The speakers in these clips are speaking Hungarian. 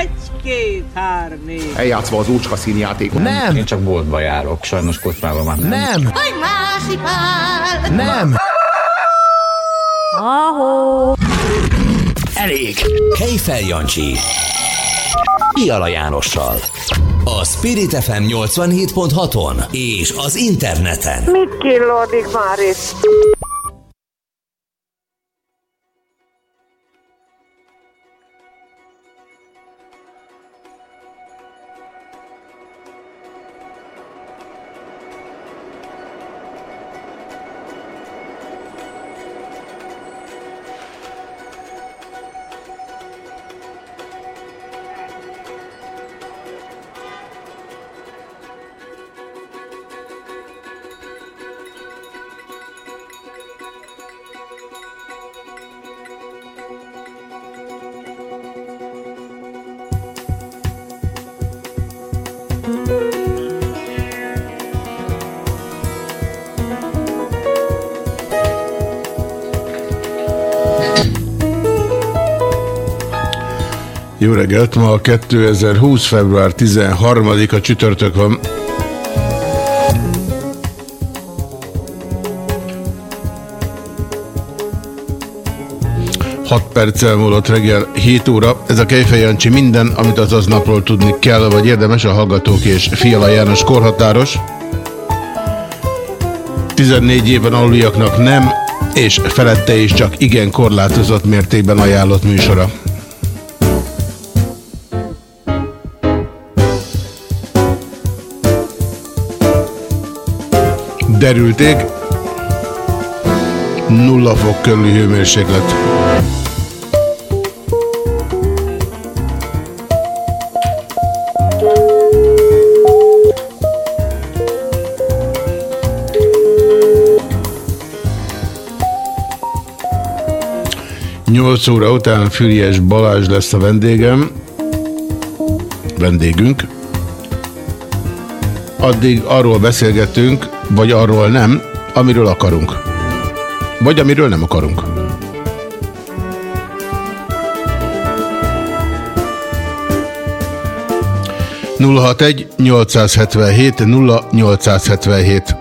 Egy-két, hár, négy. Eljátszva az úcska színjátékot. Nem. Én csak boltba járok, sajnos kocsmában már nem. Nem. Hogy! Nem. Ahó! Elég! Kejfel Jancsi. Piala Jánossal. A Spirit FM 87.6-on és az interneten. Mit killódik már itt? Jó reggelt, ma a 2020. február 13-a csütörtök van. Hat perccel múlott reggel 7 óra. Ez a Kejfej Jancsi minden, amit az aznapról tudni kell, vagy érdemes a Hallgatók és Fiala János korhatáros. 14 éven aluliaknak nem, és felette is csak igen korlátozott mértékben ajánlott műsora. Derülték. Nulla fok körüli hőmérséklet. Nyolc óra után Füriás Balázs lesz a vendégem. Vendégünk. Addig arról beszélgetünk, vagy arról nem, amiről akarunk. Vagy amiről nem akarunk. egy 877 0877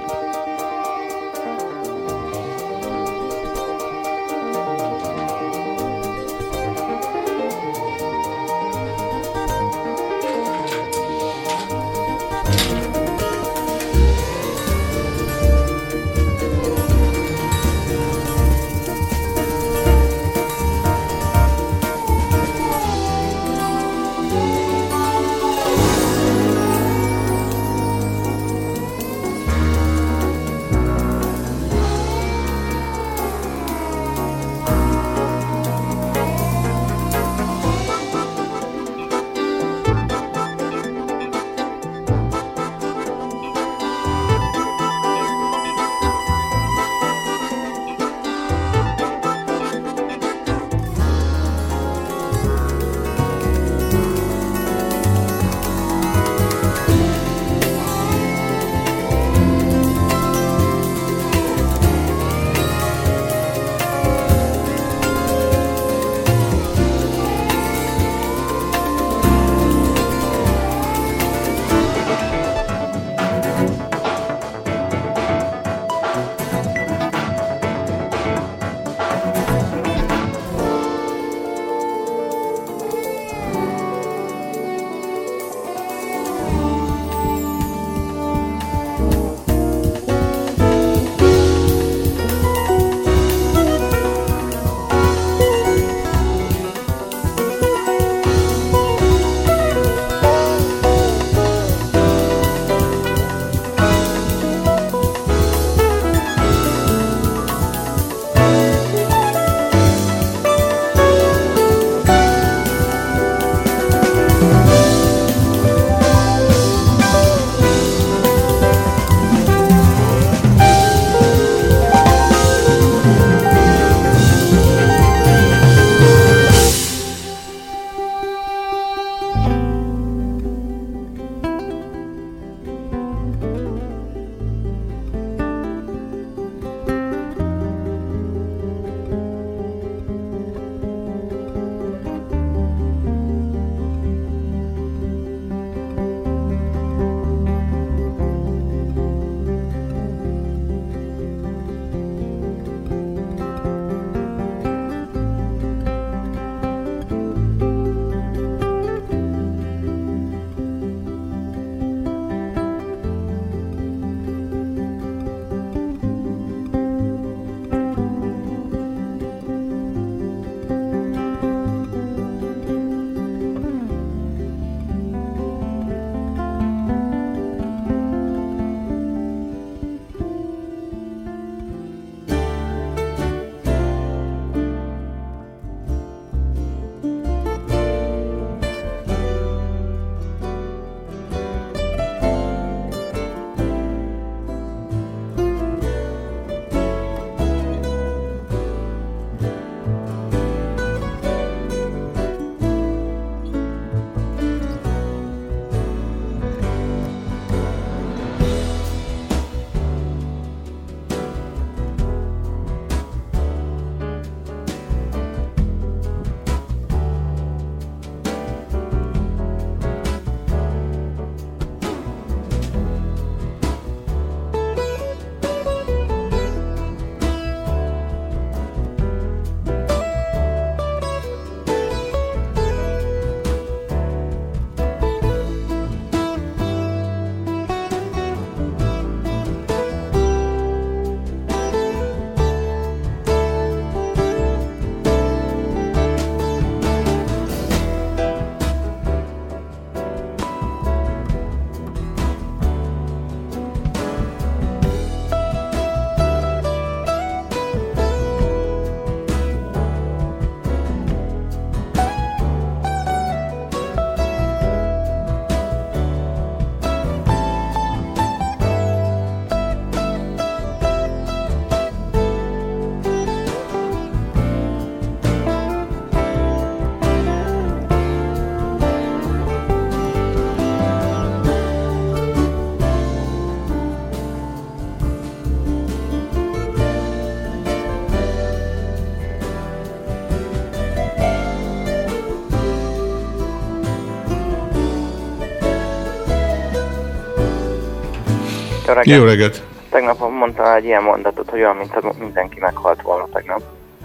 reggelt. Jó reggelt! Tegnap mondtam egy ilyen mondatot, hogy olyan, mint mindenki meghalt volna tegnap.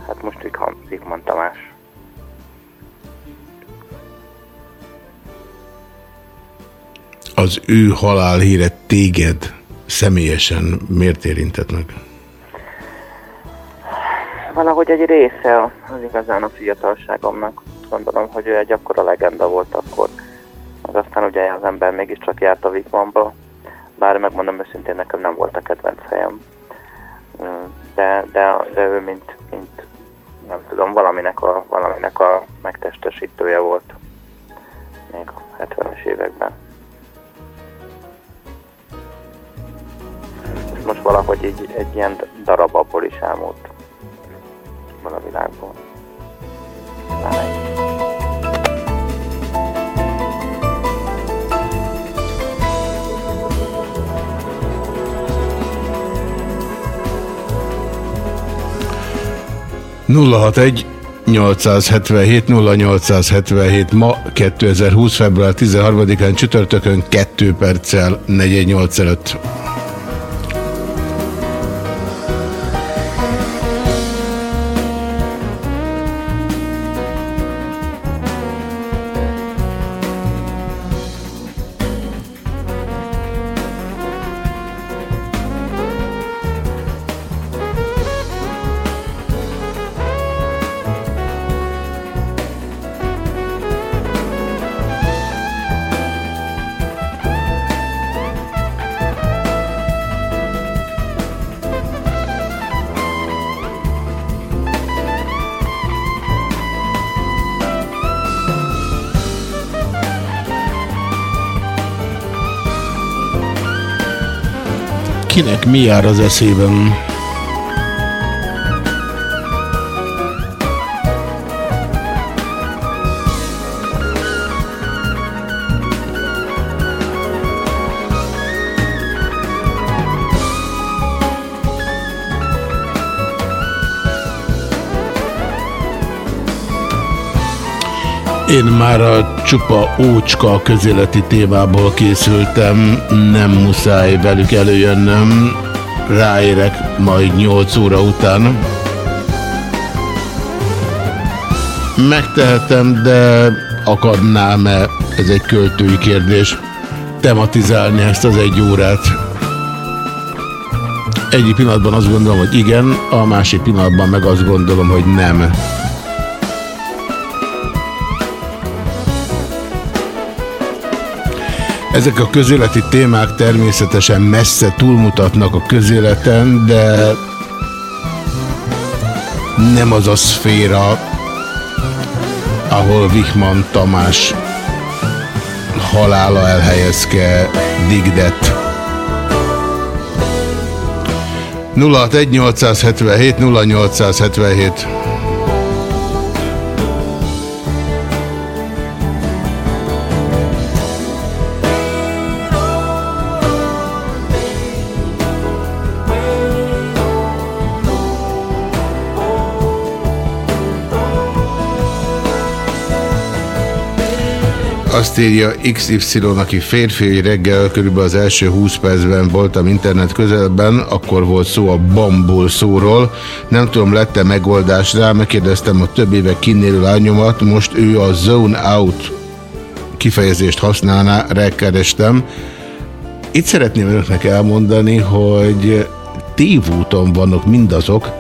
Hát most Zikman Tamás. Az ő halálhíre téged személyesen miért érintett meg? Valahogy egy része az igazán a fiatalságomnak. Gondolom, hogy ő egy akkora legenda volt akkor. Az aztán ugye az ember mégiscsak járt a Vikmanba bár megmondom őszintén, nekem nem volt a kedvenc helyem. De, de, de ő mint, mint, nem tudom, valaminek a, valaminek a megtestesítője volt még a 70-es években. És most valahogy egy, egy ilyen darab abból is elmúlt a világból. Már 061 877 0877 ma 2020. február 13-án csütörtökön 2 perccel 48 előtt. Kinek mi jár az eszében? Én már a csupa ócska közéleti témából készültem, nem muszáj velük előjönnöm, ráérek majd 8 óra után. Megtehetem, de akarnám-e, ez egy költői kérdés, tematizálni ezt az egy órát. Egyik pillanatban azt gondolom, hogy igen, a másik pillanatban meg azt gondolom, hogy nem. Ezek a közéleti témák természetesen messze túlmutatnak a közéleten, de nem az a szféra, ahol Wichmann Tamás halála elhelyezke Digdet. 061 877 0877 Azt írja XY, aki férfi, hogy reggel körülbelül az első 20 percben voltam internet közelben, akkor volt szó a bambul szóról. Nem tudom, lette megoldás rá, megkérdeztem a több éve kinélő lányomat, most ő a zone out kifejezést használná, rekerestem. Itt szeretném önöknek elmondani, hogy tévúton vannak mindazok,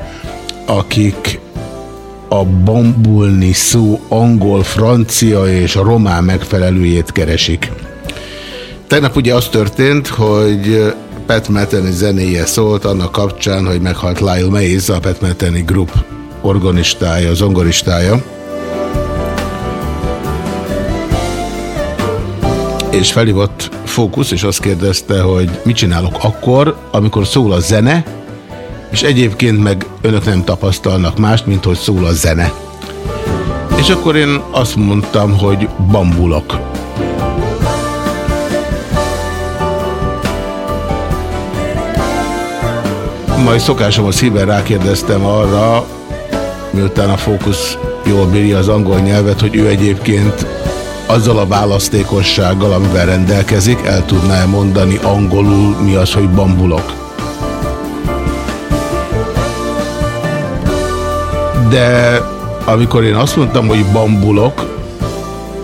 akik a bambulni szó angol, francia és román megfelelőjét keresik. Tegnap ugye az történt, hogy Pat Metheny zenéje szólt annak kapcsán, hogy meghalt Lyle Mays, a Pat Metheny Group organistája, zongoristája. És felhívott Fókusz, és azt kérdezte, hogy mit csinálok akkor, amikor szól a zene, és egyébként meg önök nem tapasztalnak mást, mint hogy szól a zene. És akkor én azt mondtam, hogy bambulok. Majd szokásom a szíven rákérdeztem arra, miután a fókusz jól bírja az angol nyelvet, hogy ő egyébként azzal a választékossággal, amivel rendelkezik, el tudná-e mondani angolul mi az, hogy bambulok? De amikor én azt mondtam, hogy bambulok,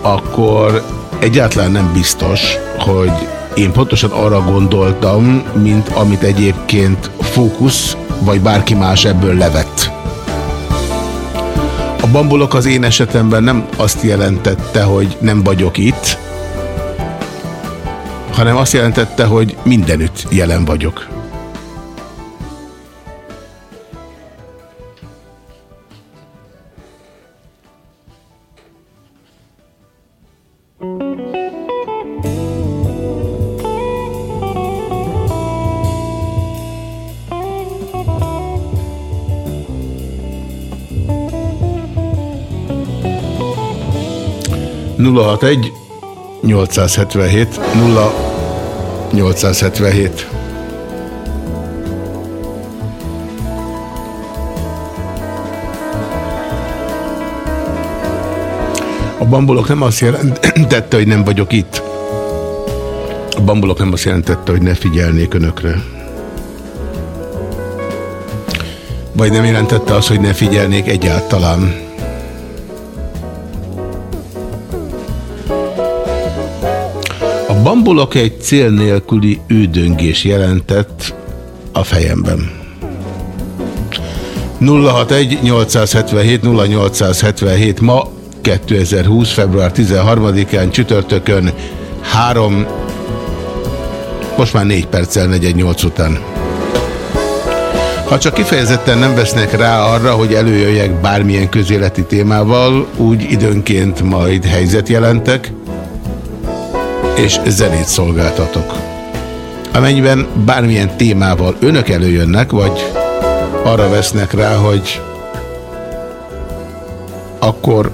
akkor egyáltalán nem biztos, hogy én pontosan arra gondoltam, mint amit egyébként fókusz, vagy bárki más ebből levett. A bambulok az én esetemben nem azt jelentette, hogy nem vagyok itt, hanem azt jelentette, hogy mindenütt jelen vagyok. Nulla hat egy 877 0 877 A bambolok nem azt jelentette, hogy nem vagyok itt. A bambolok nem azt jelentette, hogy ne figyelnék önökre. Vagy nem jelentette azt, hogy ne figyelnék egyáltalán. A bambolok egy cél nélküli ődöngés jelentett a fejemben. 061 877 0877 ma 2020. február 13-án csütörtökön 3 most már 4 perccel 418 után. Ha csak kifejezetten nem vesznek rá arra, hogy előjöjjek bármilyen közéleti témával, úgy időnként majd helyzet jelentek, és zenét szolgáltatok. Amennyiben bármilyen témával önök előjönnek, vagy arra vesznek rá, hogy akkor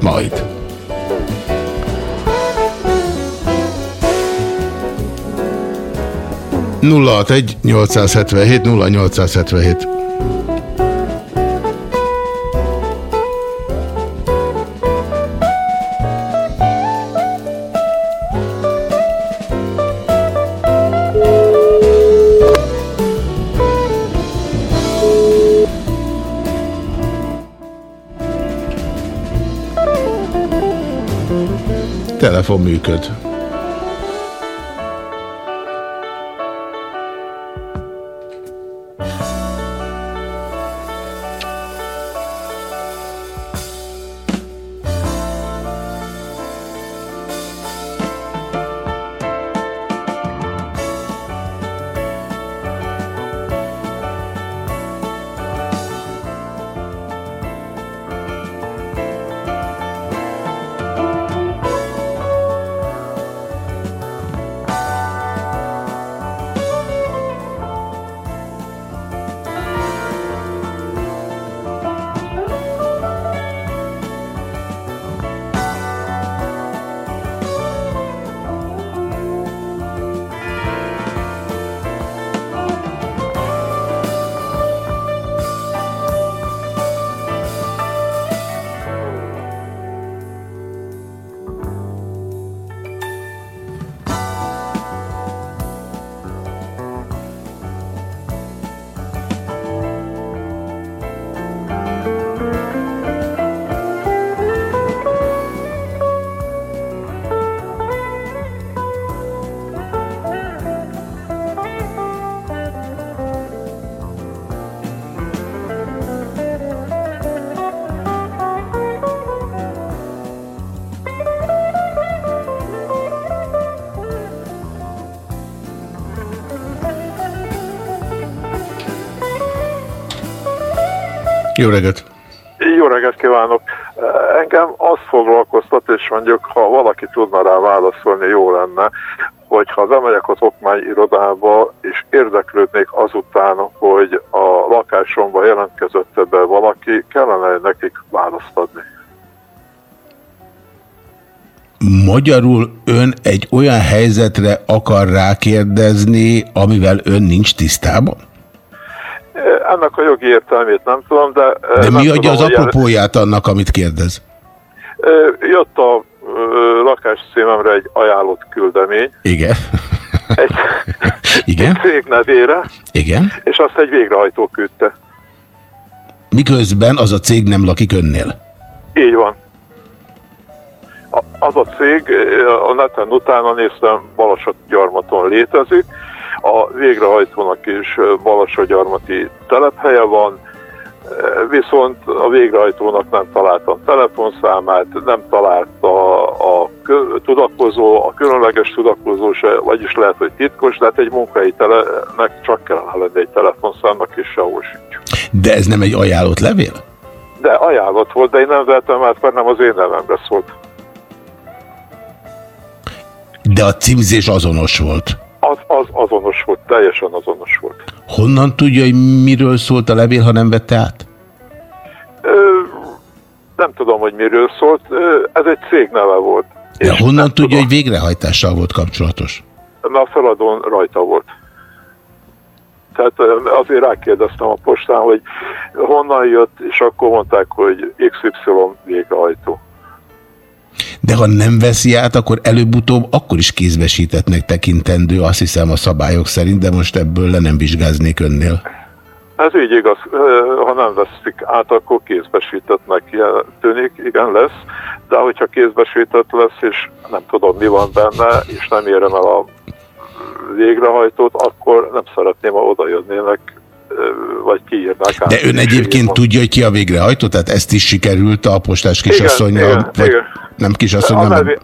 majd. Nulla egy 877 0877 Telefon működ. Valaki tudna rá válaszolni, jó lenne, hogyha bemegyek az okmányirodába, és érdeklődnék azután, hogy a lakásomba jelentkezett be valaki, kellene nekik választ adni. Magyarul ön egy olyan helyzetre akar rákérdezni, amivel ön nincs tisztában? Ennek a jogi értelmét nem tudom, de... De mi adja az apropóját annak, amit kérdez? Ö, Jött a ö, lakás címemre egy ajánlott küldemény, Igen. egy, Igen. egy cég nevére, Igen. és azt egy végrehajtó küldte. Miközben az a cég nem lakik önnél. Így van. Az a cég, a neten utána néztem, Balassagyarmaton létezik, a végrehajtónak is Balassagyarmati telephelye van, viszont a végrehajtónak nem találtam telefonszámát, nem találta a tudakozó, a különleges tudakozó se, vagyis lehet, hogy titkos, de hát egy munkai telenek csak kellene lenni egy telefonszámnak, és sehol sincs. De ez nem egy ajánlott levél? De ajánlott volt, de én nem vettem át, mert nem az én nevemre szólt. De a címzés azonos volt. Az, az azonos volt, teljesen azonos volt. Honnan tudja, hogy miről szólt a levél, ha nem vette át? Ö, nem tudom, hogy miről szólt, ez egy cég neve volt. De És honnan tudja, tudom, hogy végrehajtással volt kapcsolatos? Mert a feladón rajta volt. Tehát azért rákérdeztem a postán, hogy honnan jött, és akkor mondták, hogy XY végrehajtó. De ha nem veszi át, akkor előbb-utóbb akkor is kézbesítetnek tekintendő, azt hiszem a szabályok szerint, de most ebből le nem vizsgáznék önnél. Ez így igaz, ha nem veszik át, akkor kézbesítettnek jel- tűnik, igen lesz, de hogyha kézbesített lesz, és nem tudom mi van benne, és nem érem el a végrehajtót, akkor nem szeretném, ha oda jönnének, ö, vagy kiírnák át. De ön egyébként tudja, hogy ki a végrehajtó? Tehát ezt is sikerült a postás kisasszonyjal? Igen, vagy igen. Nem kisasszony, A nem. nevé...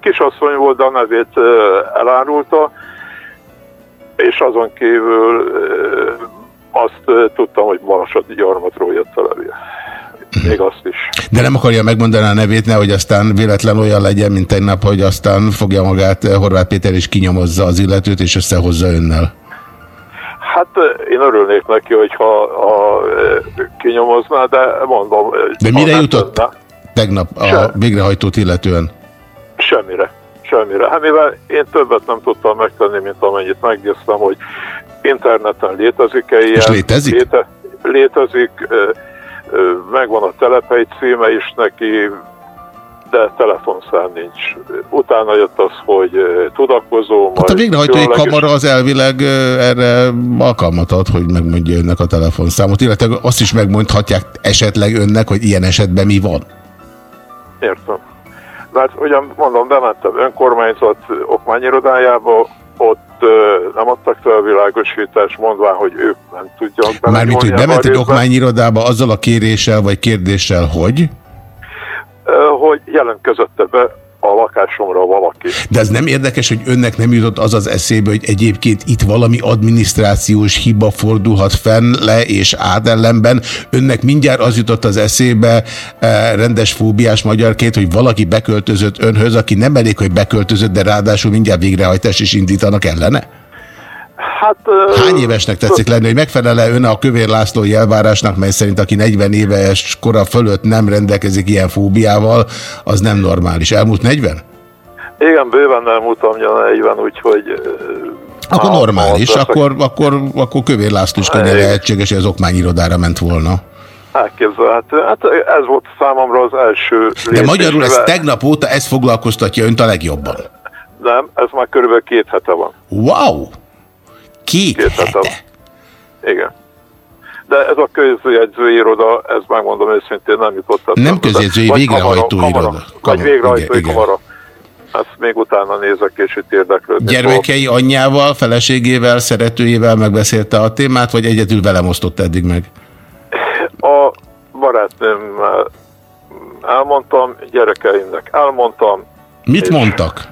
Kisasszony volt, de a nevét elárulta, és azon kívül azt tudtam, hogy Marasati gyarmatról jött a levél. Még azt is. De nem akarja megmondani a nevét, nehogy aztán véletlen olyan legyen, mint tegnap, hogy aztán fogja magát Horváth Péter és kinyomozza az illetőt, és összehozza önnel. Hát én örülnék neki, hogyha ha, kinyomozná, de mondom... De mire jutott? tenne, Tegnap a Sem. végrehajtót illetően. Semmire. Semmire. Hát mivel én többet nem tudtam megtenni, mint amennyit megnéztem, hogy interneten létezik-e ilyen. És létezik? Léte, létezik, megvan a telephely címe is neki, de telefonszám nincs. Utána jött az, hogy ö, tudakozó, Hát a végrehajtói kamara az elvileg ö, erre alkalmat ad, hogy megmondja önnek a telefonszámot, illetve azt is megmondhatják esetleg önnek, hogy ilyen esetben mi van. Értem. Mert ugyan mondom, bementem önkormányzat okmányirodájába, ott ö, nem adtak felvilágosítást, mondván, hogy ők nem tudják Mármint, hogy belenyúlni ebbe a bement egy részbe, okmányirodába azzal a kéréssel vagy kérdéssel, hogy? Hogy jelentkezette be a lakásomra valaki. De ez nem érdekes, hogy önnek nem jutott az az eszébe, hogy egyébként itt valami adminisztrációs hiba fordulhat fenn le és át ellenben. Önnek mindjárt az jutott az eszébe eh, rendes fóbiás magyarként, hogy valaki beköltözött önhöz, aki nem elég, hogy beköltözött, de ráadásul mindjárt végrehajtás is indítanak ellene? Hát, Hány évesnek tetszik lenni, hogy megfelele ön a Kövér László jelvárásnak, mely szerint aki 40 éves kora fölött nem rendelkezik ilyen fóbiával, az nem normális. Elmúlt 40? Igen, bőven nem mutam 40, úgyhogy... Akkor á, normális, akkor, akkor, akkor Kövér László is könnyen lehetséges, hogy az okmányirodára ment volna. Elképzelhető. Hát ez volt számomra az első De lépés, magyarul ez tegnap óta ez foglalkoztatja önt a legjobban. Nem, ez már körülbelül két hete van. Wow! Két, Két. Igen. De ez a közjegyzői iroda, ez megmondom őszintén nem jutott eszembe. Nem közjegyzői, Vagy végrehajtó kamara, iroda. kamara, Kamara, Vagy végrehajtói kamara. Ezt még utána nézek, és itt érdeklődni. fog. Gyermekei anyjával, feleségével, szeretőjével megbeszélte a témát, vagy egyedül velem osztott eddig meg? A barátnőmmel elmondtam, gyerekeimnek elmondtam. Mit És- mondtak?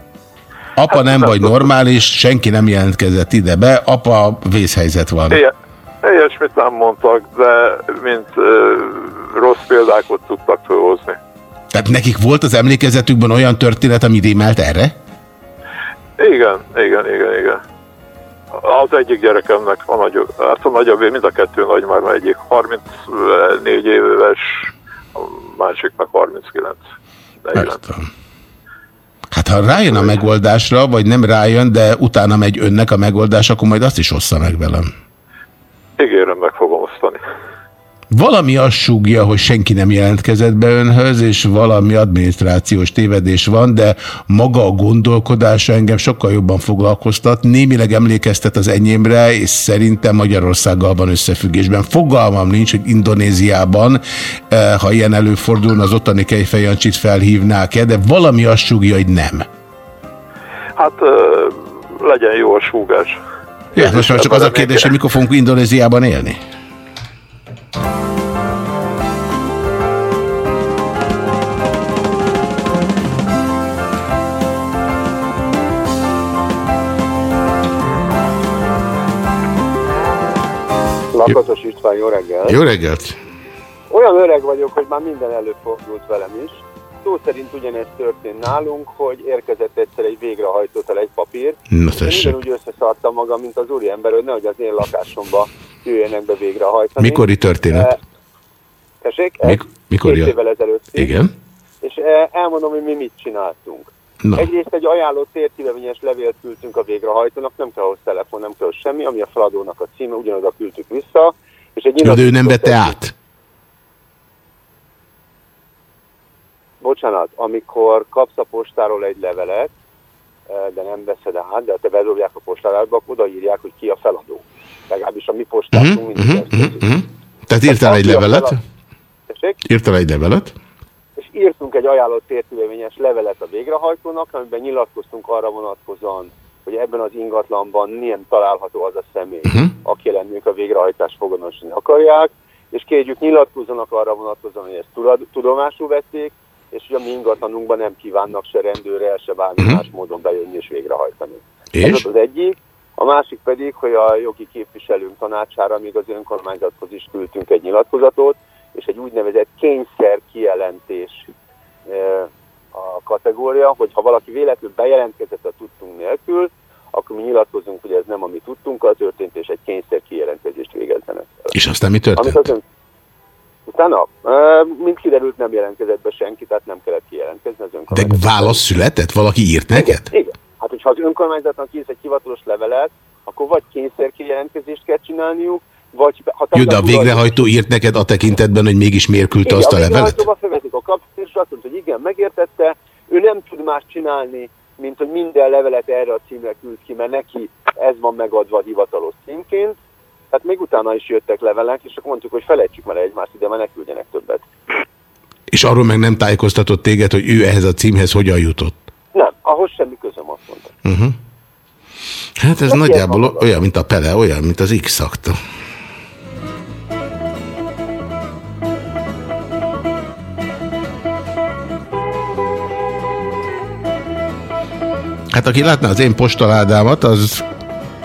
Apa Hát nem vagy normális, senki nem jelentkezett ide be, apa vészhelyzet van. Ilyen, ilyesmit nem mondtak, de mint ö, rossz példákat tudtak felhozni. Tehát nekik volt az emlékezetükben olyan történet, ami rémelt erre? Igen, igen, igen, igen. Az egyik gyerekemnek a nagyobb, hát a nagyobb, mind a kettő nagy már, mert egyik 34 éves, a másiknak 39. 40. Értem. Hát ha rájön a megoldásra, vagy nem rájön, de utána megy önnek a megoldás, akkor majd azt is ossza meg velem. Ígérem, meg osztani. Valami azt súgja, hogy senki nem jelentkezett be önhöz, és valami adminisztrációs tévedés van, de maga a gondolkodása engem sokkal jobban foglalkoztat. Némileg emlékeztet az enyémre, és szerintem Magyarországgal van összefüggésben. Fogalmam nincs, hogy Indonéziában, eh, ha ilyen előfordulna, az ottani Kejfejancsit felhívnák-e, de valami azt súgja, hogy nem. Hát legyen jó a súgás. Ja, most már csak az a kérdés, hogy mikor fogunk Indonéziában élni? Lakatos István, jó reggel! Jó reggelt! Olyan öreg vagyok, hogy már minden előfordult velem is. Szó szerint ugyanezt történt nálunk, hogy érkezett egyszer egy végrehajtótal egy papír. Na Én ugyanúgy összeszartam magam, mint az úriember, hogy nehogy az én lakásomba jöjjenek be végrehajtani. Mikori történet? Eh, Tessék? Mik- mikor Két évvel ezelőtt. Igen? És eh, elmondom, hogy mi mit csináltunk. Na. Egyrészt egy ajánlott térkilevényes levélt küldtünk a végrehajtónak, nem kell hozzá telefon, nem kell semmi, ami a feladónak a címe, ugyanoda küldtük vissza. És egy de ő nem vette át? Bocsánat, amikor kapsz a postáról egy levelet, eh, de nem veszed át, de te bedobják a postárába, akkor odaírják, hogy ki a feladó. Legalábbis a mi postátunk Uh-huh, mindig uh-huh, ezt uh-huh, uh-huh. Tehát írtál egy Aki levelet? felad-? Írtál egy levelet? és írtunk egy ajánlott térkülövényes levelet a végrehajtónak, amiben nyilatkoztunk arra vonatkozóan, hogy ebben az ingatlanban nem található az a személy, Uh-huh. aki ellen ők a végrehajtást foganosítani akarják, és kérjük nyilatkozzanak arra vonatkozóan, hogy ezt tudomásul vették, és hogy a mi ingatlanunkban nem kívánnak se rendőrrel, se bármi Mhm. más módon bejönni és végrehajtani. Ez És? volt az egyik. A másik pedig, hogy a jogi képviselőnk tanácsára még az önkormányzathoz is küldtünk egy nyilatkozatot, és egy úgynevezett kényszer kijelentés a kategória, hogy ha valaki véletlenül bejelentkezett a tudtunk nélkül, akkor mi nyilatkozunk, hogy ez nem a mi tudtunkkal történt, és egy kényszer kijelentkezést végezzenek. És aztán mi Amit történt? az ön... Utána, mint kiderült, nem jelentkezett be senki, tehát nem kellett kijelentkezni az De önkormányzat. válasz született? Valaki írt neked? Igen, igen. Hát, hogyha az önkormányzatnak írsz egy hivatalos levelet, akkor vagy kényszer kijelentkezést kell csinálniuk, vagy... Ha Jó, de a végrehajtó írt neked a tekintetben, hogy mégis miért küldte Igen, azt a levelet? a kapcsolat, és azt mondta, hogy igen, megértette, ő nem tud más csinálni, mint hogy minden levelet erre a címre küld ki, mert neki ez van megadva hivatalos címként. Tehát még utána is jöttek levelek, és akkor mondtuk, hogy felejtsük már egymást ide, mert ne küldjenek többet. És arról meg nem tájékoztatott téged, hogy ő ehhez a címhez hogyan jutott? Nem, ahhoz semmi közöm, azt mondta. Uh-huh. Hát ez Hát nagyjából ilyen van olyan, mint a Pele, olyan, mint az X-szakta. Hát aki látná az én postaládámat, az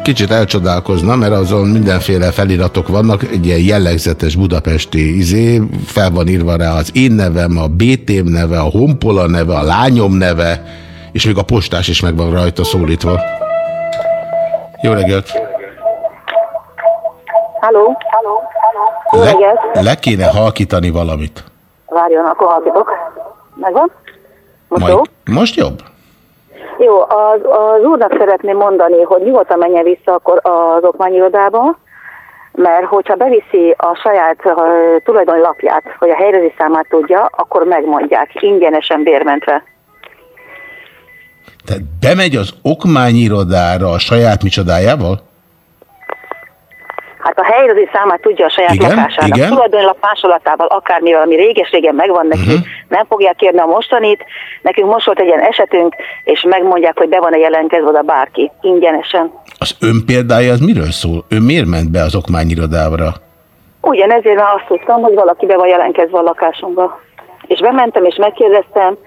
kicsit elcsodálkozna, mert azon mindenféle feliratok vannak, egy ilyen jellegzetes budapesti izé, fel van írva rá az én nevem, a BT-m neve, a Honpola neve, a lányom neve, és még a postás is meg van rajta szólítva. Jó reggelt! Halló? Jó Le, reggelt! le kéne halkítani valamit. Várjon, akkor halkítok. Megvan? Most jó? Majd, most jobb? Jó, az, az úrnak szeretném mondani, hogy nyugodtan menjen vissza akkor az okmányirodába, mert hogyha beviszi a saját uh, tulajdonlapját, hogy a helyrezi számát tudja, akkor megmondják, ingyenesen bérmentve. Tehát bemegy az okmányirodára a saját micsodájával? Hát a helyrezi számát tudja a saját Igen, lakásának. igen. Tulajdonlap másolatával, akármivel, ami réges-régen megvan neki, uh-huh. nem fogják kérni a mostanit. Nekünk most volt egy ilyen esetünk, és megmondják, hogy be van-e jelentkezve oda bárki, ingyenesen. Az ön példája az miről szól? Ő miért ment be az okmányirodára? Ugyanezért már azt tudtam, hogy valaki be van jelentkezve a lakásunkba. És bementem, és megkérdeztem,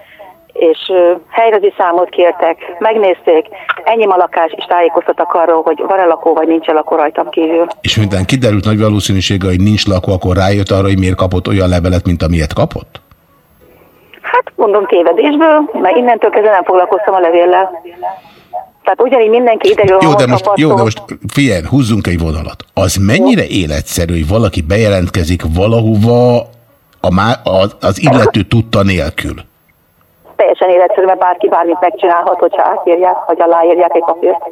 és ö, helyrezi számot kértek, megnézték, enyém a lakás, és tájékoztattak arról, hogy van-e lakó, vagy nincs-e lakó rajtam kívül. És miután kiderült nagy valószínűséggel, hogy nincs lakó, akkor rájött arra, hogy miért kapott olyan levelet, mint amilyet kapott? Hát mondom tévedésből, mert innentől kezdve nem foglalkoztam a levéllel. Tehát ugyanígy mindenki idegről Jó, de most, jó, de most figyelj, húzzunk egy vonalat. Az mennyire életszerű, hogy valaki bejelentkezik valahova a má, az, az illető tudta nélkül? Teljesen életszerű, mert bárki bármit megcsinálhat, hogyha átírják, vagy aláírják egy papírt.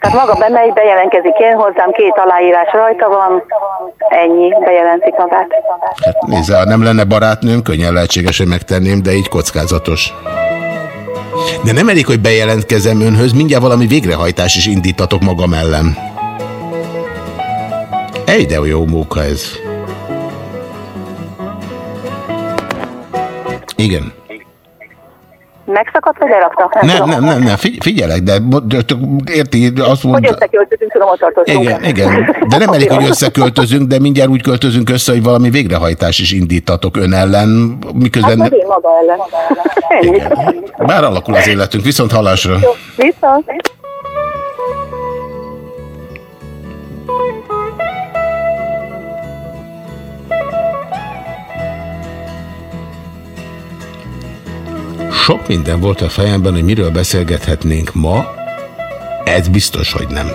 Tehát maga bemegy, bejelentkezik én hozzám, két aláírás rajta van, ennyi, bejelentik magát. Hát nézze, ha nem lenne barátnőm, könnyen lehetséges, hogy megtenném, de így kockázatos. De nem elég, hogy bejelentkezem önhöz, mindjárt valami végrehajtás is indítatok magam ellen. Egy de jó móka ez. Igen. Megszakadt, vagy lerakta? Nem, tudom. nem, nem, nem, figy figyelek, de, érti, azt Hogy mondta... összeköltözünk, tudom, hogy. Igen, igen. De nem elég, hogy összeköltözünk, de mindjárt úgy költözünk össze, hogy valami végrehajtás is indítatok ön ellen, miközben... Hát én maga ellen. Ennyi. Bár alakul az életünk, viszont hallásra. Jó, viszont. Sok minden volt a fejemben, hogy miről beszélgethetnénk ma, ez biztos, hogy nem.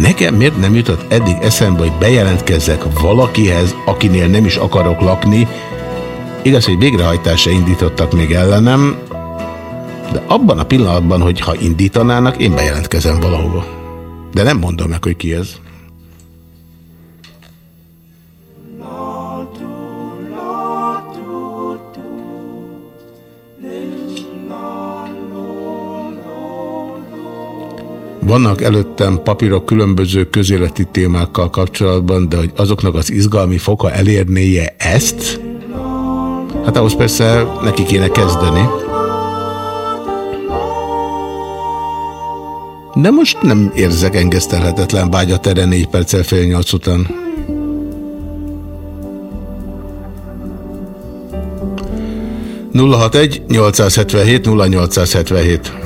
Nekem miért nem jutott eddig eszembe, hogy bejelentkezzek valakihez, akinél nem is akarok lakni. Igaz, hogy végrehajtásra indítottak még ellenem, de abban a pillanatban, hogy ha indítanának, én bejelentkezem valahova. De nem mondom meg, hogy ki ez. Vannak előttem papírok különböző közéleti témákkal kapcsolatban, de hogy azoknak az izgalmi foka elérnéje ezt, hát ahhoz persze neki kéne kezdeni. De most nem érzek engesztelhetetlen vágyat erre négy perccel fél nyolc után. nulla hat egy 877 0877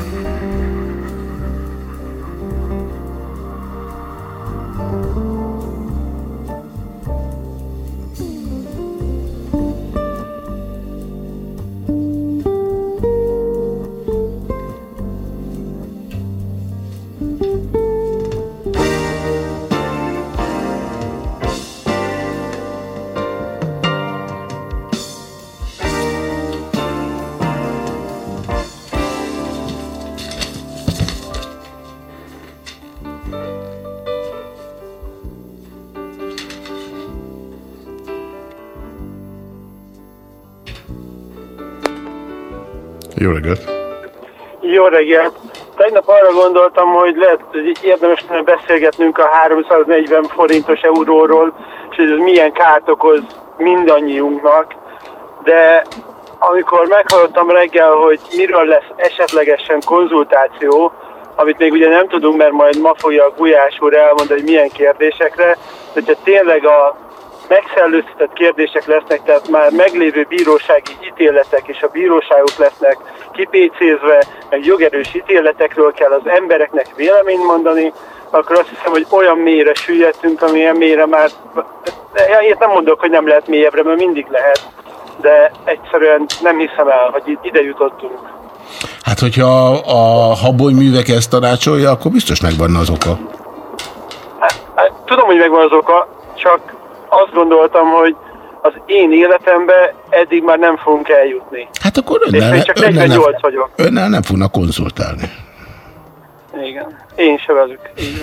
hogy érdemes lenne beszélgetnünk a 340 forintos euróról, és hogy ez milyen kárt okoz mindannyiunknak, de amikor meghallottam reggel, hogy miről lesz esetlegesen konzultáció, amit még ugye nem tudunk, mert majd ma fogja a Gulyás úr elmondani, hogy milyen kérdésekre, de hogyha tényleg a megszellőztetett kérdések lesznek, tehát már meglévő bírósági ítéletek és a bíróságok lesznek kipécézve, meg jogerős ítéletekről kell az embereknek véleményt mondani, akkor azt hiszem, hogy olyan mélyre süllyedtünk, amilyen mélyre már... Én nem mondok, hogy nem lehet mélyebbre, mert mindig lehet, de egyszerűen nem hiszem el, hogy ide jutottunk. Hát, hogyha a habony művek ezt tanácsolja, akkor biztos megvan az oka. Hát, tudom, hogy megvan az oka, csak azt gondoltam, hogy az én életembe eddig már nem fogunk eljutni. Hát akkor önnel, csak önnel, 48 nem, vagyok. önnel nem fognak konzultálni. Igen. Én se velük. Így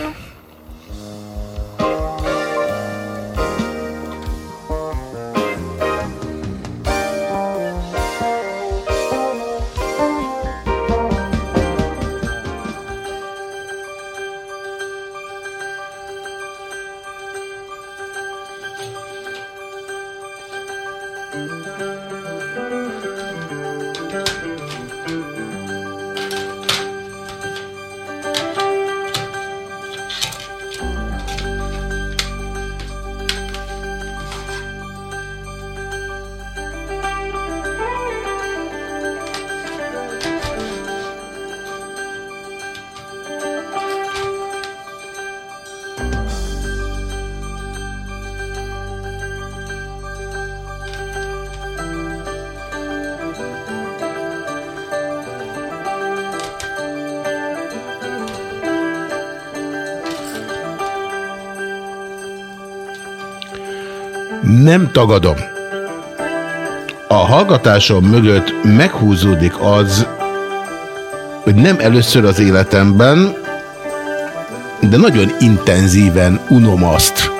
Nem tagadom. A hallgatásom mögött meghúzódik az, hogy nem először az életemben, de nagyon intenzíven unom azt,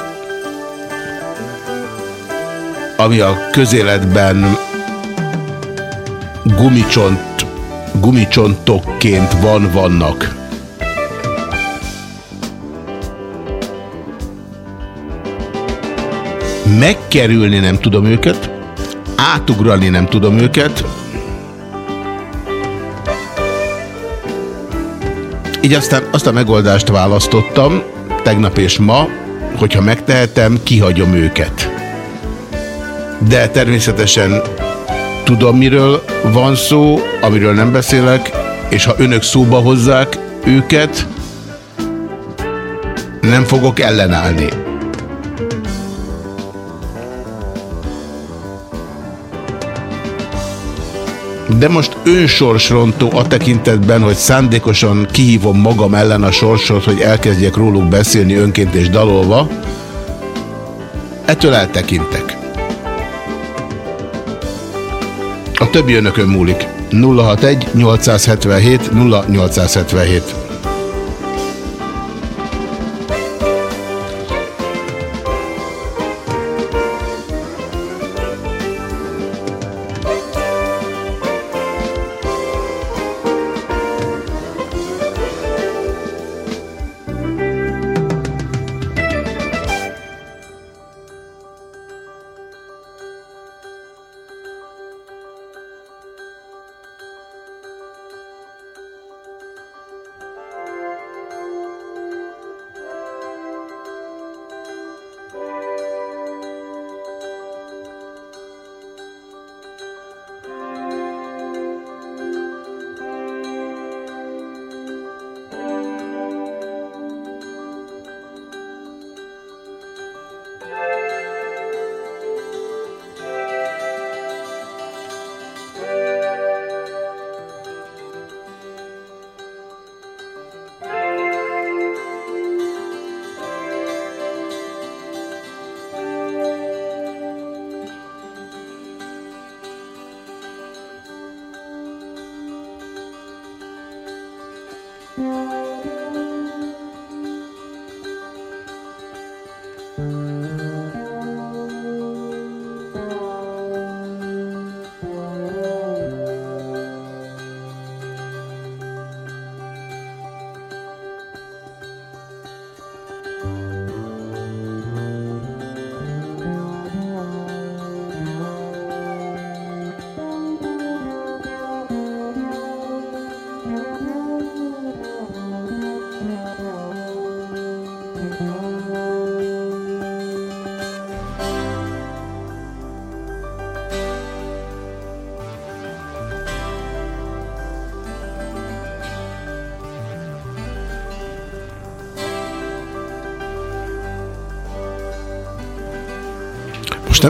ami a közéletben gumicsont, gumicsontokként van, Megkerülni nem tudom őket, átugrani nem tudom őket, így aztán azt a megoldást választottam, tegnap és ma, hogyha megtehetem, kihagyom őket. De természetesen tudom, miről van szó, amiről nem beszélek, és ha önök szóba hozzák őket, nem fogok ellenállni. De most önsorsrontó a tekintetben, hogy szándékosan kihívom magam ellen a sorsot, hogy elkezdjek róluk beszélni önként és dalolva, ettől eltekintek. A többi önökön múlik. 061 877 0877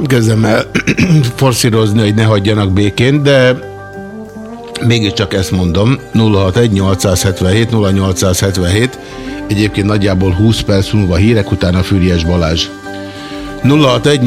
kezdem forszírozni, hogy ne hagyjanak békén, de mégiscsak ezt mondom, 061 877 0877 egyébként nagyjából 20 perc múlva hírek, utána Füriyes Balázs. 061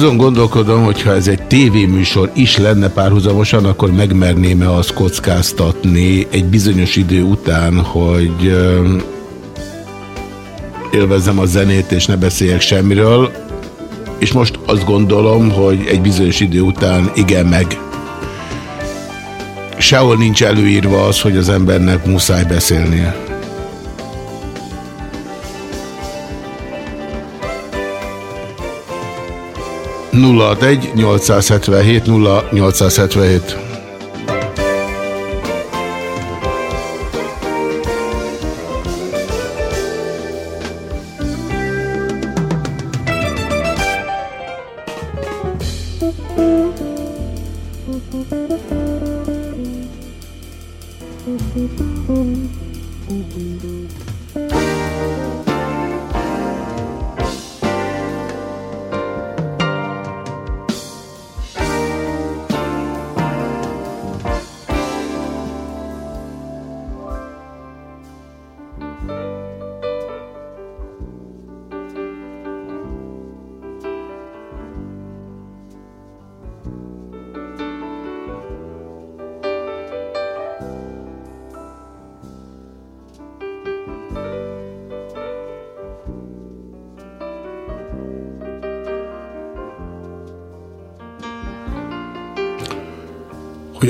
Azon gondolkodom, hogy ha ez egy tévéműsor is lenne párhuzamosan, akkor megmerném-e azt kockáztatni egy bizonyos idő után, hogy élvezzem a zenét és ne beszéljek semmiről, és most azt gondolom, hogy egy bizonyos idő után igen meg. Sehol nincs előírva az, hogy az embernek muszáj beszélnie. 061 877 0877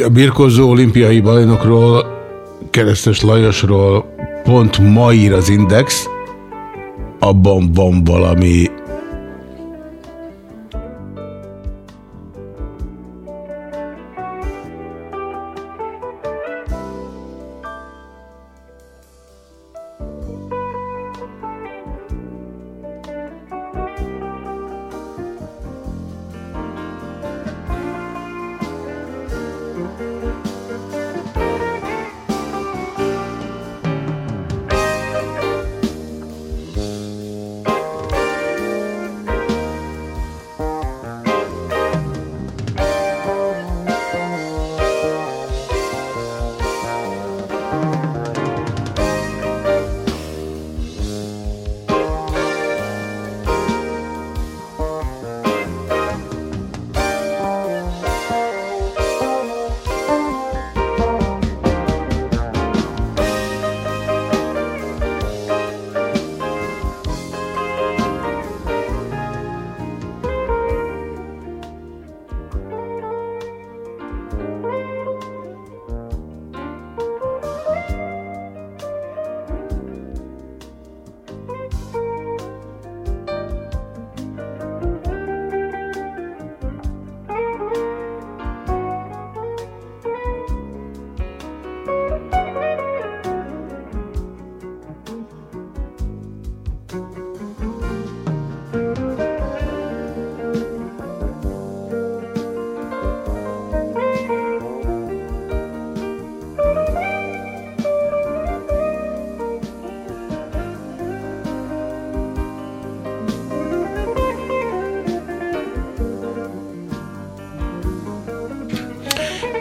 hogy a birkozó olimpiai bajnokról, Keresztes Lajosról pont ma ír az Index, abban van valami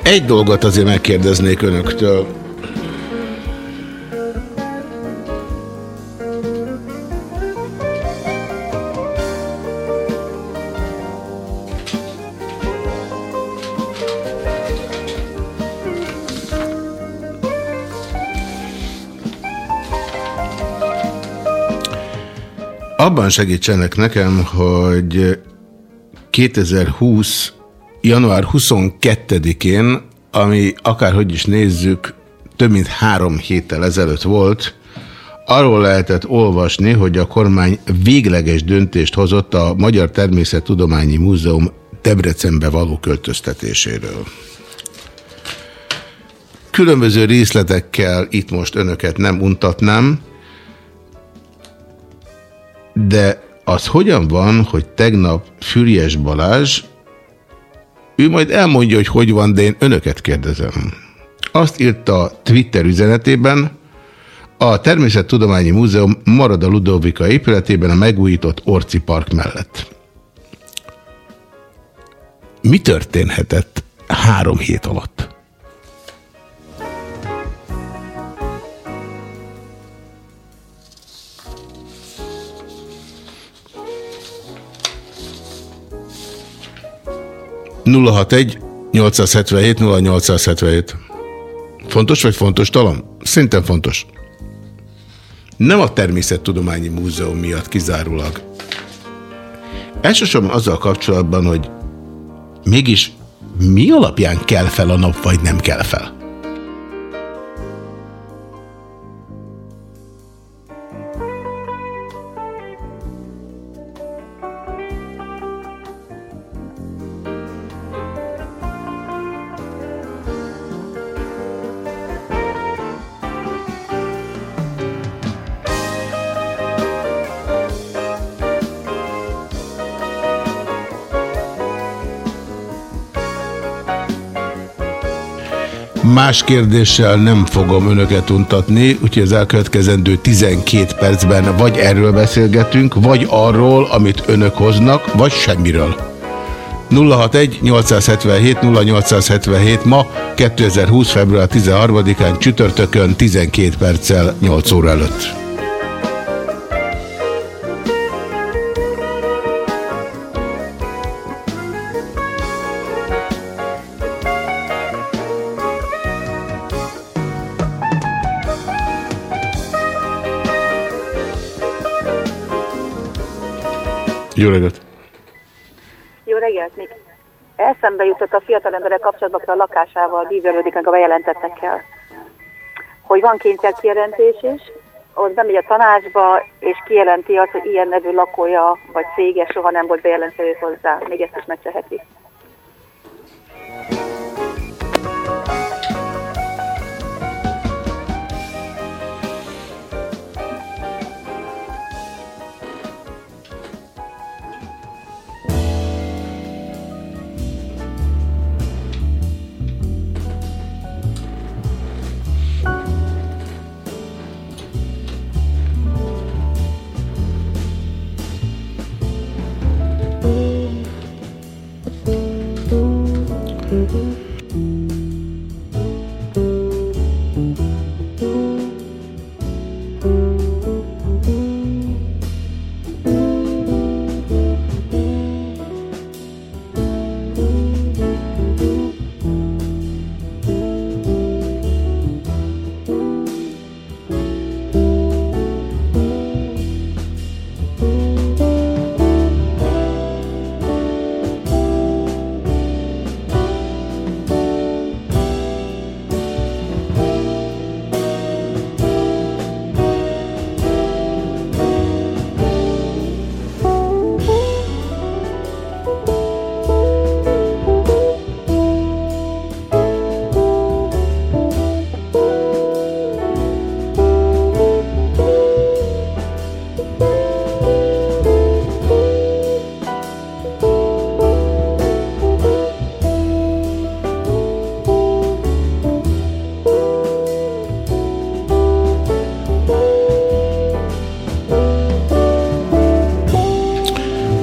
Egy dolgot azért megkérdeznék önöktől. Abban segítsenek nekem, hogy 2020 január 22-én, ami akárhogy is nézzük, több mint három héttel ezelőtt volt, arról lehetett olvasni, hogy a kormány végleges döntést hozott a Magyar Természettudományi Múzeum Debrecenbe való költöztetéséről. Különböző részletekkel itt most önöket nem untatnám, de az hogyan van, hogy tegnap Füriyes Balázs ő majd elmondja, hogy hogy van, de én önöket kérdezem. Azt írta Twitter üzenetében, a Természettudományi Múzeum marad a Ludovika épületében a megújított Orci Park mellett. Mi történhetett három hét alatt? 061 877 0877. Fontos vagy fontos talán? Szerintem fontos. Nem a Természettudományi Múzeum miatt kizárólag. Elsősorban azzal kapcsolatban, hogy mégis mi alapján kell fel a nap, vagy nem kell fel? Más kérdéssel nem fogom önöket untatni, úgyhogy az elkövetkezendő 12 percben vagy erről beszélgetünk, vagy arról, amit önök hoznak, vagy semmiről. 061 877 0877 ma 2020. február 13-án csütörtökön 12 perccel 8 óra előtt. Jó reggelt! Jó reggelt, még eszembe jutott a fiatal emberek kapcsolatban, a lakásával bízelődik meg a bejelentettekkel, hogy van kényszer kijelentés is, ott bemegy a tanácsba, és kijelenti azt, hogy ilyen nevű lakója vagy cége soha nem volt bejelentő hozzá. Még ezt is megteheti.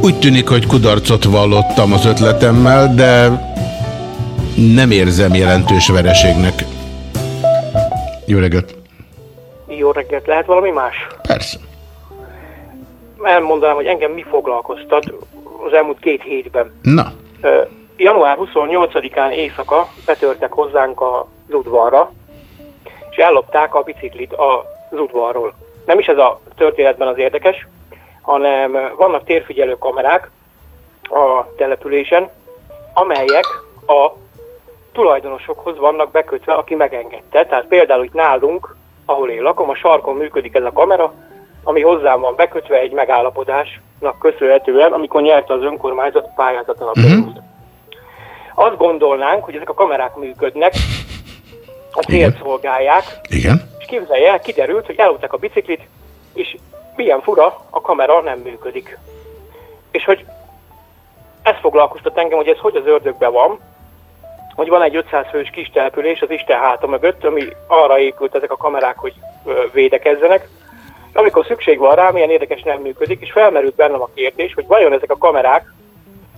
Úgy tűnik, hogy kudarcot vallottam az ötletemmel, de nem érzem jelentős vereségnek. Jó reggelt! Jó reggelt, lehet valami más? Persze. Elmondanám, hogy engem mi foglalkoztat az elmúlt két hétben. Na. Január 28-án éjszaka betörtek hozzánk az udvarra, és ellopták a biciklit az udvarról. Nem is ez a történetben az érdekes, hanem vannak térfigyelő kamerák a településen, amelyek a tulajdonosokhoz vannak bekötve, aki megengedte. Tehát például itt nálunk, ahol én lakom, a sarkon működik ez a kamera, ami hozzám van bekötve egy megállapodásnak köszönhetően, amikor nyerte az önkormányzat pályázaton a pénzt. Uh-huh. Azt gondolnánk, hogy ezek a kamerák működnek, a célt szolgálják, Igen. és képzelje el, kiderült, hogy elútták a biciklit, és milyen fura, a kamera nem működik. És hogy ez foglalkoztat engem, hogy ez hogy az ördögben van, hogy van egy 500 fős kis település az Isten háta mögött, ami arra épült ezek a kamerák, hogy védekezzenek. Amikor szükség van rá, milyen érdekes nem működik, és felmerült bennem a kérdés, hogy vajon ezek a kamerák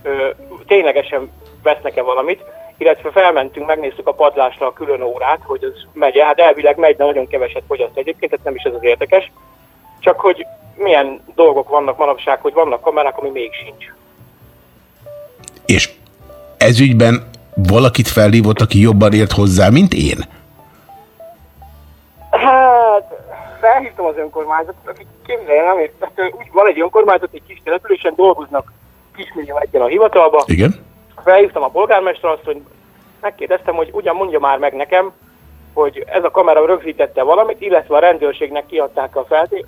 ö, ténylegesen vesznek-e valamit, illetve felmentünk, megnéztük a padlásra a külön órát, hogy az megy. Hát elvileg megy, de nagyon keveset fogyaszt egyébként, tehát nem is ez az érdekes. Csak hogy milyen dolgok vannak manapság, hogy vannak kamerák, ami még sincs. És ezügyben valakit felhívott, aki jobban ért hozzá, mint én? Hát, felhívtam az önkormányzatot, akik képzeljen, nem ért- úgy van egy önkormányzat, egy kis településen dolgoznak kismillió egyen a hivatalba. Igen. Felhívtam a polgármester azt, hogy megkérdeztem, hogy ugyan mondja már meg nekem, hogy ez a kamera rögzítette valamit, illetve a rendőrségnek kiadták a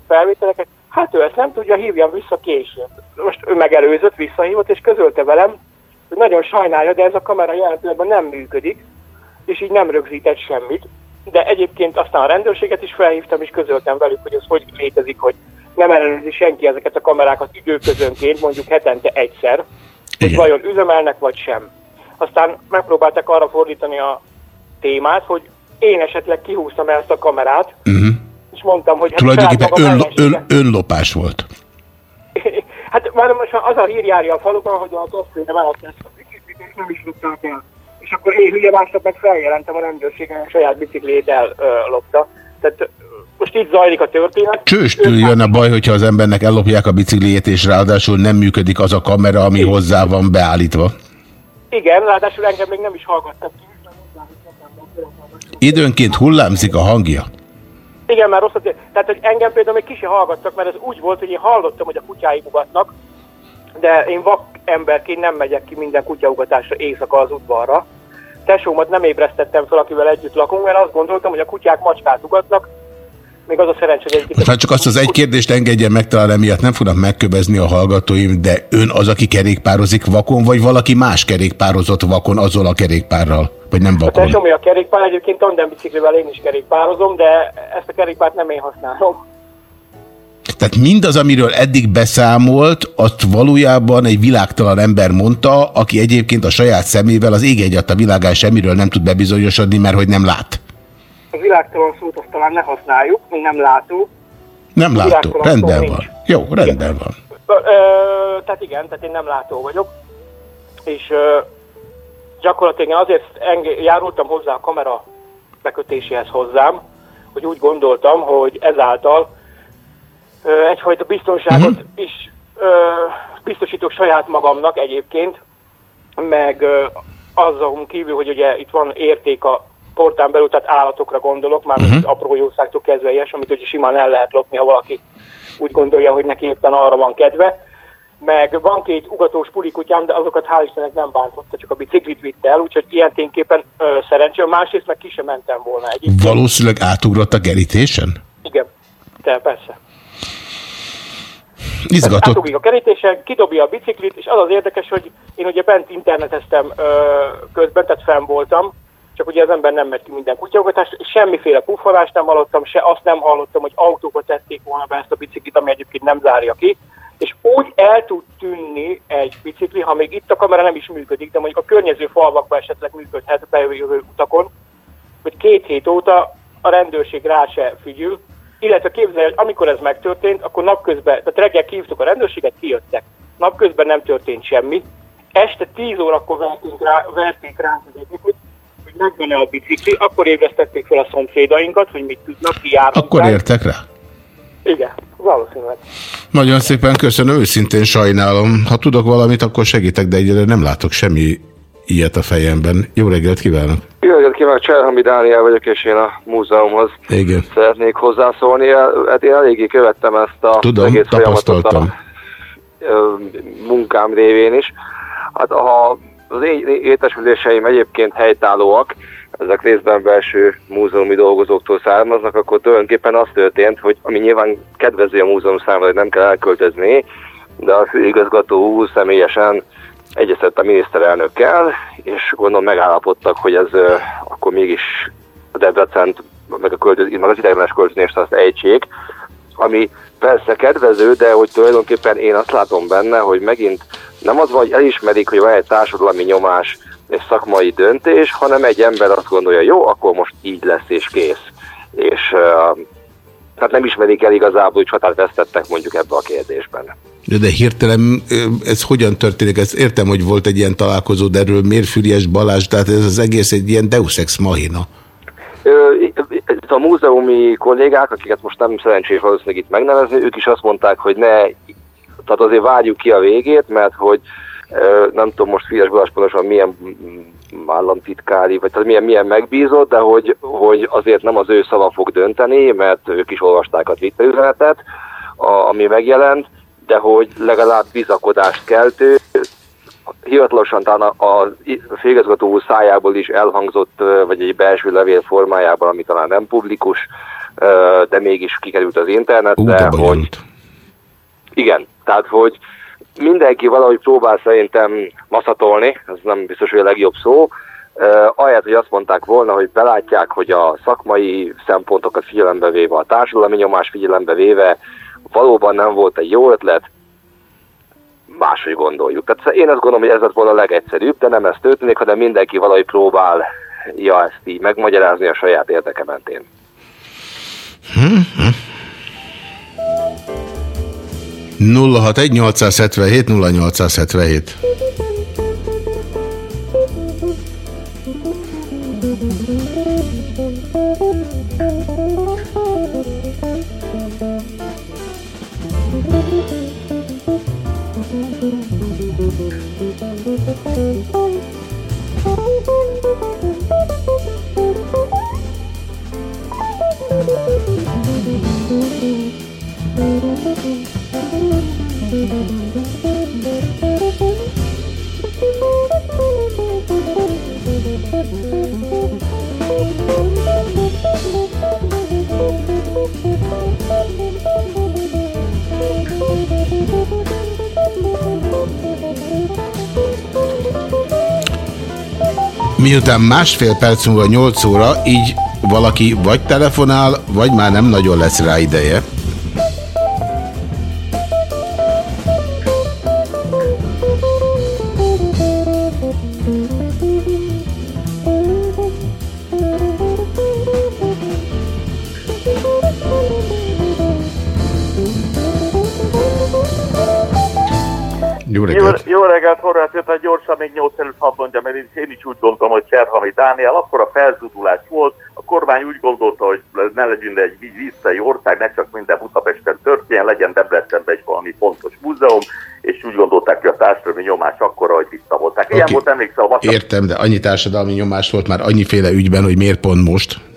felvételeket. Hát ő ezt nem tudja, hívjam vissza később. Most ő megelőzött, visszahívott, és közölte velem, hogy nagyon sajnálja, de ez a kamera jelen pillanatban nem működik, és így nem rögzített semmit. De egyébként aztán a rendőrséget is felhívtam, és közöltem velük, hogy ez hogy létezik, hogy nem ellenőrzi senki ezeket a kamerákat időközönként, mondjuk hetente egyszer, hogy vajon üzemelnek vagy sem. Aztán megpróbáltak arra fordítani a témát, hogy én esetleg kihúztam ezt a kamerát, Uh-huh. és mondtam, hogy hát Tulajdonképpen magam ön, ön, önlopás volt. Hát már most az a hír járja a faluban, hogy osztályon mellett ezt a biciklit, és nem is lopták el. És akkor én hülye másnap meg feljelentem a rendőrségen, a saját biciklét ellopta. Tehát most itt zajlik a történet. Csőstül jön a baj, hogyha az embernek ellopják a bicikliét, és ráadásul nem működik az a kamera, ami hozzá van beállítva. Igen, ráadásul engem még nem is hallgattak ki. Időnként hullámzik a hangja. Igen, már rosszat. Tehát, hogy engem például még ki se hallgattak, mert ez úgy volt, hogy én hallottam, hogy a kutyáim ugatnak, de én vak emberként nem megyek ki minden kutyaugatásra éjszaka az udvarra. Tesómat nem ébresztettem fel, akivel együtt lakunk, mert azt gondoltam, hogy a kutyák macskát ugatnak, még az a szerencsé, hogy. Most már csak azt az egy kérdést engedjen meg, talán emiatt nem fognak megkövezni a hallgatóim, de ön az, aki kerékpározik vakon, vagy valaki más kerékpározott vakon azzal a kerékpárral? Vagy nem A vakon? tesómi a kerékpár, egyébként tandembiciklivel én is kerékpározom, de ezt a kerékpárt nem én használom. Tehát mindaz, amiről eddig beszámolt, azt valójában egy világtalan ember mondta, aki egyébként a saját szemével az ég egyat a világán semmiről nem tud bebizonyosodni, mert hogy nem lát. A világtalan szót azt talán ne használjuk, még nem látó. Nem látó. Rendben nincs. van. Jó, rendben van. Ö, ö, tehát igen, tehát én nem látó vagyok, és ö, gyakorlatilag én azért enge- járultam hozzá a kamera bekötéséhez hozzám, hogy úgy gondoltam, hogy ezáltal ö, egyfajta biztonságot uh-huh. is ö, biztosítok saját magamnak egyébként, meg ö, azon kívül, hogy ugye itt van érték a portán belül, tehát állatokra gondolok, már uh-huh. apró jószágtól kezdve ilyes, amit ugye simán el lehet lopni, ha valaki úgy gondolja, hogy neki éppen arra van kedve. Meg van két ugatós pulikutyám, de azokat hál' Istennek nem bántotta, csak a biciklit vitte el, úgyhogy ilyen tényképpen ö, szerencsém. Másrészt meg ki sem mentem volna egyébként. Valószínűleg átugrott a kerítésen? Igen, de persze. Izgatott. Átugrik a kerítésen, kidobja a biciklit, és az az érdekes, hogy én ugye bent interneteztem ö, közben, tehát fenn voltam, csak ugye az ember nem megy ki minden kutyaugatást, semmiféle puffanást nem hallottam, se azt nem hallottam, hogy autóba tették volna be ezt a biciklit, ami egyébként nem zárja ki, és úgy el tud tűnni egy bicikli, ha még itt a kamera nem is működik, de mondjuk a környező falvakban esetleg működhet bejövő utakon, hogy két hét óta a rendőrség rá se figyel, illetve képzelj, hogy amikor ez megtörtént, akkor napközben, tehát reggel kívtuk a rendőrséget, kijöttek. Napközben nem történt semmi. Este 10 órakor verték rá, verték rá az megvan-e a bicikli, akkor ébresztették fel a szomszédainkat, hogy mit tudnak, ki járnak. Akkor értek rá. Igen, valószínűleg. Nagyon szépen köszönöm, őszintén sajnálom. Ha tudok valamit, akkor segítek, de egyre nem látok semmi ilyet a fejemben. Jó reggelt kívánok! Jó reggelt kívánok, Cserhami Dániel vagyok, és én a múzeumhoz Igen. szeretnék hozzászólni. Hát én eléggé követtem ezt a Tudom, egész folyamatot tapasztaltam. a munkám révén is. Hát ha az értesüléseim egyébként helytállóak, ezek részben belső múzeumi dolgozóktól származnak, akkor tulajdonképpen az történt, hogy ami nyilván kedvező a múzeum számára, hogy nem kell elköltözni, de a főigazgató úr személyesen egyeztett a miniszterelnökkel, és gondolom megállapodtak, hogy ez akkor mégis a Debrecent, meg, a költöz, meg az ideiglenes költözést azt ejtsék, ami persze kedvező, de hogy tulajdonképpen én azt látom benne, hogy megint nem az hogy elismerik, hogy van egy társadalmi nyomás, egy szakmai döntés, hanem egy ember azt gondolja, jó, akkor most így lesz és kész. És uh, tehát nem ismerik el igazából, hogy határt vesztettek mondjuk ebbe a kérdésben. De, hirtelen ez hogyan történik? Ezt értem, hogy volt egy ilyen találkozó, de erről miért Füriás Balázs? Tehát ez az egész egy ilyen deus ex machina. Itt a múzeumi kollégák, akiket most nem szerencsés valószínűleg itt megnevezni, ők is azt mondták, hogy ne, tehát azért várjuk ki a végét, mert hogy Nem tudom most Fidesz Balázs pontosan milyen mm, államtitkári, vagy tehát milyen, milyen megbízott, de hogy, hogy azért nem az ő szava fog dönteni, mert ők is olvasták a Twitter üzenetet, a, ami megjelent, de hogy legalább bizakodást keltő, hivatalosan talán a, a főigazgató úr szájából is elhangzott, vagy egy belső levél formájában, ami talán nem publikus, de mégis kikerült az internetre, hogy igen, tehát hogy mindenki valahogy próbál szerintem maszatolni, ez nem biztos, hogy a legjobb szó, Uh, ahelyett, hogy azt mondták volna, hogy belátják, hogy a szakmai szempontokat figyelembe véve, a társadalmi nyomás figyelembe véve valóban nem volt egy jó ötlet, máshogy gondoljuk. Tehát én azt gondolom, hogy ez lett volna a legegyszerűbb, de nem ez történik, hanem mindenki valahogy próbálja ezt így megmagyarázni a saját érdeke mentén. 061 877 0877. Miután másfél perc múlva 8 óra, így valaki vagy telefonál, vagy már nem nagyon lesz rá ideje. Is úgy gondoltam, hogy Cserhami Dániel, akkor a felzudulás volt, a kormány úgy gondolta, hogy ne legyünk egy visszai ország, ne csak minden Budapesten történjen, legyen Debrecenben egy valami fontos múzeum, és úgy gondolták, hogy a társadalmi nyomás akkora, hogy visszavolták. Ilyen Oké. volt, emlékszel, a Értem, de annyi társadalmi nyomás volt már annyiféle ügyben, hogy miért pont most?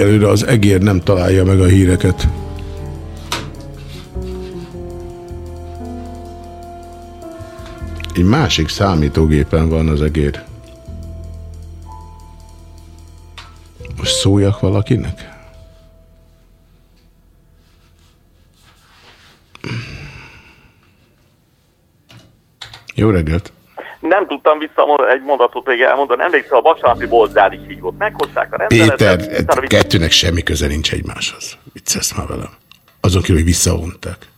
Egyelőre az egér nem találja meg a híreket. Egy másik számítógépen van az egér. Most szóljak valakinek? Jó reggelt! Tudtam vissza egy mondatot még elmondani. Emlékszel, a vasárnapi boltdár is volt. Meghozták a rendeletet. Péter, vissza- kettőnek semmi köze nincs egymáshoz. Viccesz már velem. Azon kívül, hogy visszavonták.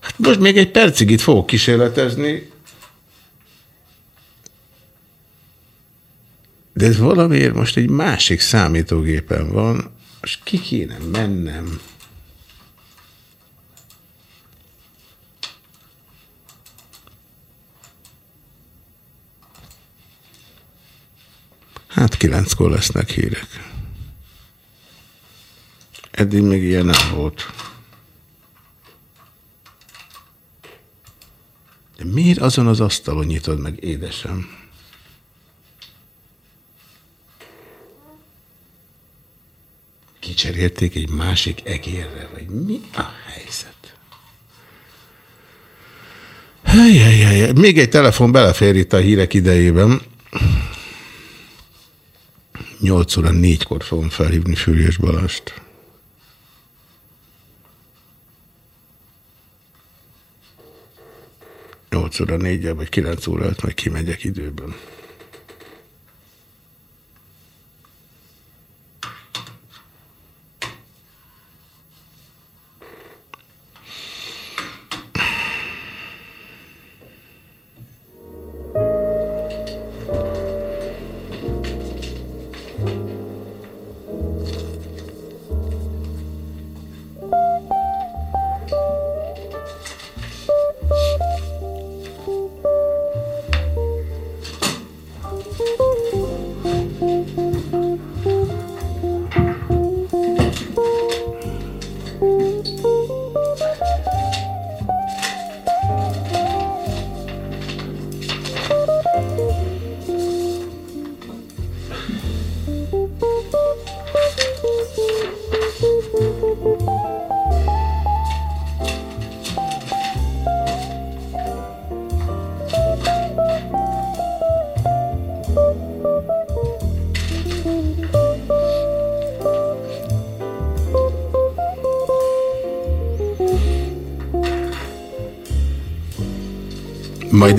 Hát most még egy percig itt fogok kísérletezni. De ez valamiért most egy másik számítógépen van, és ki kéne mennem. Hát kilenckor lesznek hírek. Eddig még ilyen nem volt. De miért azon az asztalon nyitod meg, édesem? kicserélték egy másik egérre, vagy mi a helyzet? Helyjejjej. Még egy telefon belefér itt a hírek idejében. 8 óra 4-kor fogom felhívni Füriyes Balást. Nyolc óra négyel, vagy kilenc óra előtt majd kimegyek időben.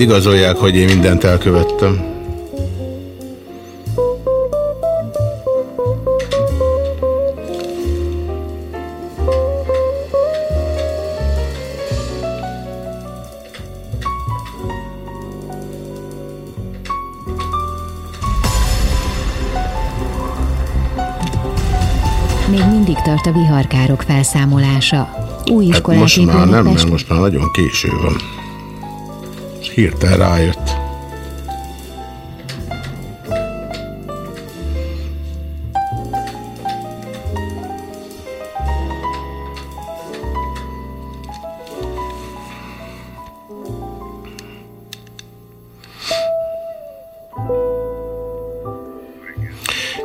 Majd igazolják, hogy én mindent elkövettem. Még mindig tart a viharkárok felszámolása. Új Hát iskolák most már nem, mert most már nagyon késő van. Hirtelen rájött.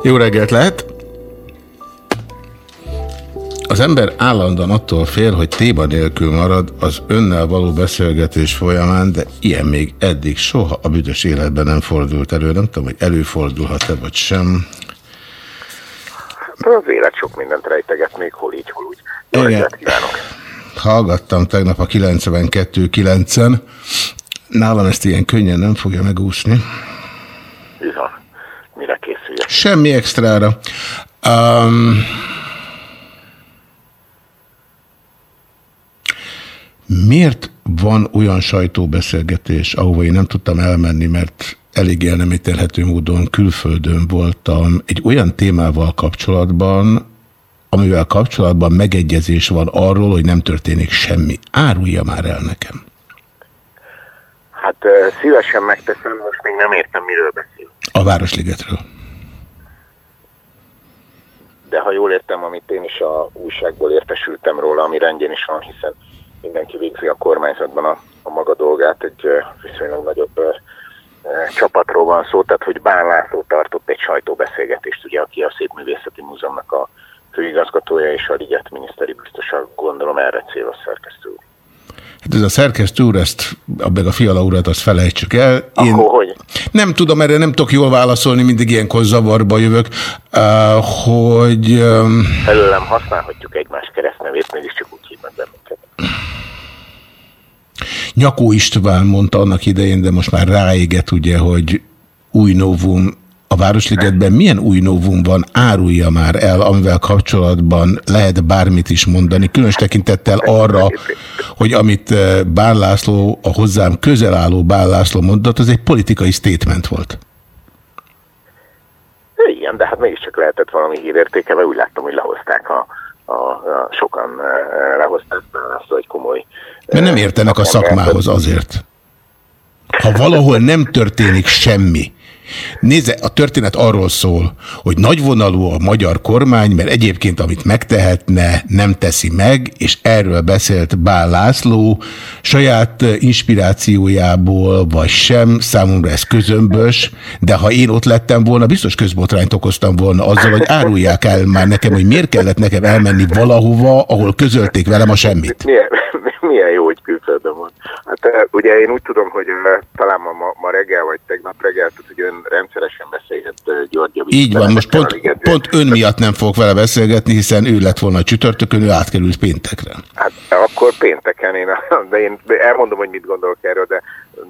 Jó reggelt lehet! Ember állandóan attól fél, hogy téma nélkül marad az önnel való beszélgetés folyamán, de ilyen még eddig soha a büdös életben nem fordult elő. Nem tudom, hogy előfordulhat-e vagy sem. Az élet sok mindent rejteget, még hol így, hol úgy. Jó Igen. Hallgattam tegnap a 92-9-en. Nálam ezt ilyen könnyen nem fogja megúszni. Bizony. Mire készüljek? Semmi extrára. Um, miért van olyan sajtóbeszélgetés, ahova én nem tudtam elmenni, mert elég el nem ítélhető módon külföldön voltam, egy olyan témával kapcsolatban, amivel kapcsolatban megegyezés van arról, hogy nem történik semmi. Árulja már el nekem. Hát szívesen megteszem, most még nem értem, miről beszél. A Városligetről. De ha jól értem, amit én is a újságból értesültem róla, ami rendjén is van, hiszen mindenki végzi a kormányzatban a, a maga dolgát, egy viszonylag nagyobb csapatról van szó, tehát hogy Bán László tartott egy sajtóbeszélgetést, ugye, aki a Szépművészeti Múzeumnak a főigazgatója és a Liget miniszteri biztosan gondolom erre célos szerkesztő úr. Hát ez a szerkesztő úr, ezt, meg a fiala urat, azt felejtsük el. Én Akkor hogy? Nem tudom, erre nem tudok jól válaszolni, mindig ilyenkor zavarba jövök, uh, hogy... Um, Előlem használhatjuk egymás keresztnevét, mégiscsak úgy hívnak bennünket. Nyakó István mondta annak idején, de most már ráégett, ugye, hogy új novum a Városligetben. Milyen új novum van, árulja már el, amivel kapcsolatban lehet bármit is mondani, különös tekintettel arra, hogy amit eh, Bán László, a hozzám közel álló Bán László mondott, az egy politikai statement volt. Igen, de hát mégiscsak lehetett valami hírértéke, mert úgy láttam, hogy lehozták a, a, a sokan eh, lehozták László egy komoly Mert nem értenek a szakmához azért. Ha valahol nem történik semmi, Nézze, a történet arról szól, hogy nagyvonalú a magyar kormány, mert egyébként amit megtehetne, nem teszi meg, és erről beszélt Bál László, saját inspirációjából, vagy sem, számomra ez közömbös, de ha én ott lettem volna, biztos közbotrányt okoztam volna azzal, hogy árulják el már nekem, hogy miért kellett nekem elmenni valahova, ahol közölték velem a semmit. Jó, hogy külföldön van. Hát eh, ugye én úgy tudom, hogy eh, talán ma, ma, reggel vagy tegnap reggel, tehát, hogy ön rendszeresen beszélhet eh, György Így van, most pont, pont ön miatt nem fogok vele beszélgetni, hiszen ő lett volna a csütörtökön, ő átkerült péntekre. Hát akkor pénteken én, de én elmondom, hogy mit gondolok erről, de,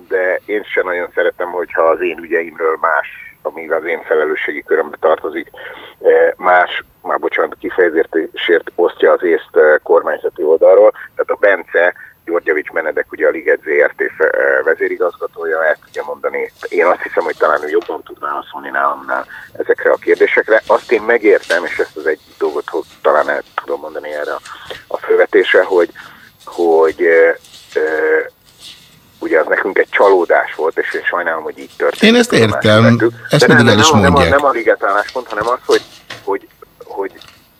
de én sem nagyon szeretem, hogyha az én ügyeimről más ami az én felelősségi körömbe tartozik, más, már bocsánat, kifejezésért osztja az észt kormányzati oldalról. Tehát a Bence Györgyevics Menedek, ugye a Liget ZRT vezérigazgatója, el tudja mondani. Én azt hiszem, hogy talán ő jobban tud válaszolni nálamnál ezekre a kérdésekre. Azt én megértem, és ezt az egy dolgot hogy talán el tudom mondani erre a fővetésre, hogy, hogy ugye az nekünk egy csalódás volt, és én sajnálom, hogy így történt. Én ezt értem, ezt mindig el is nem, mondják. Nem a, nem a ligetáláspont, hanem az, hogy, hogy, hogy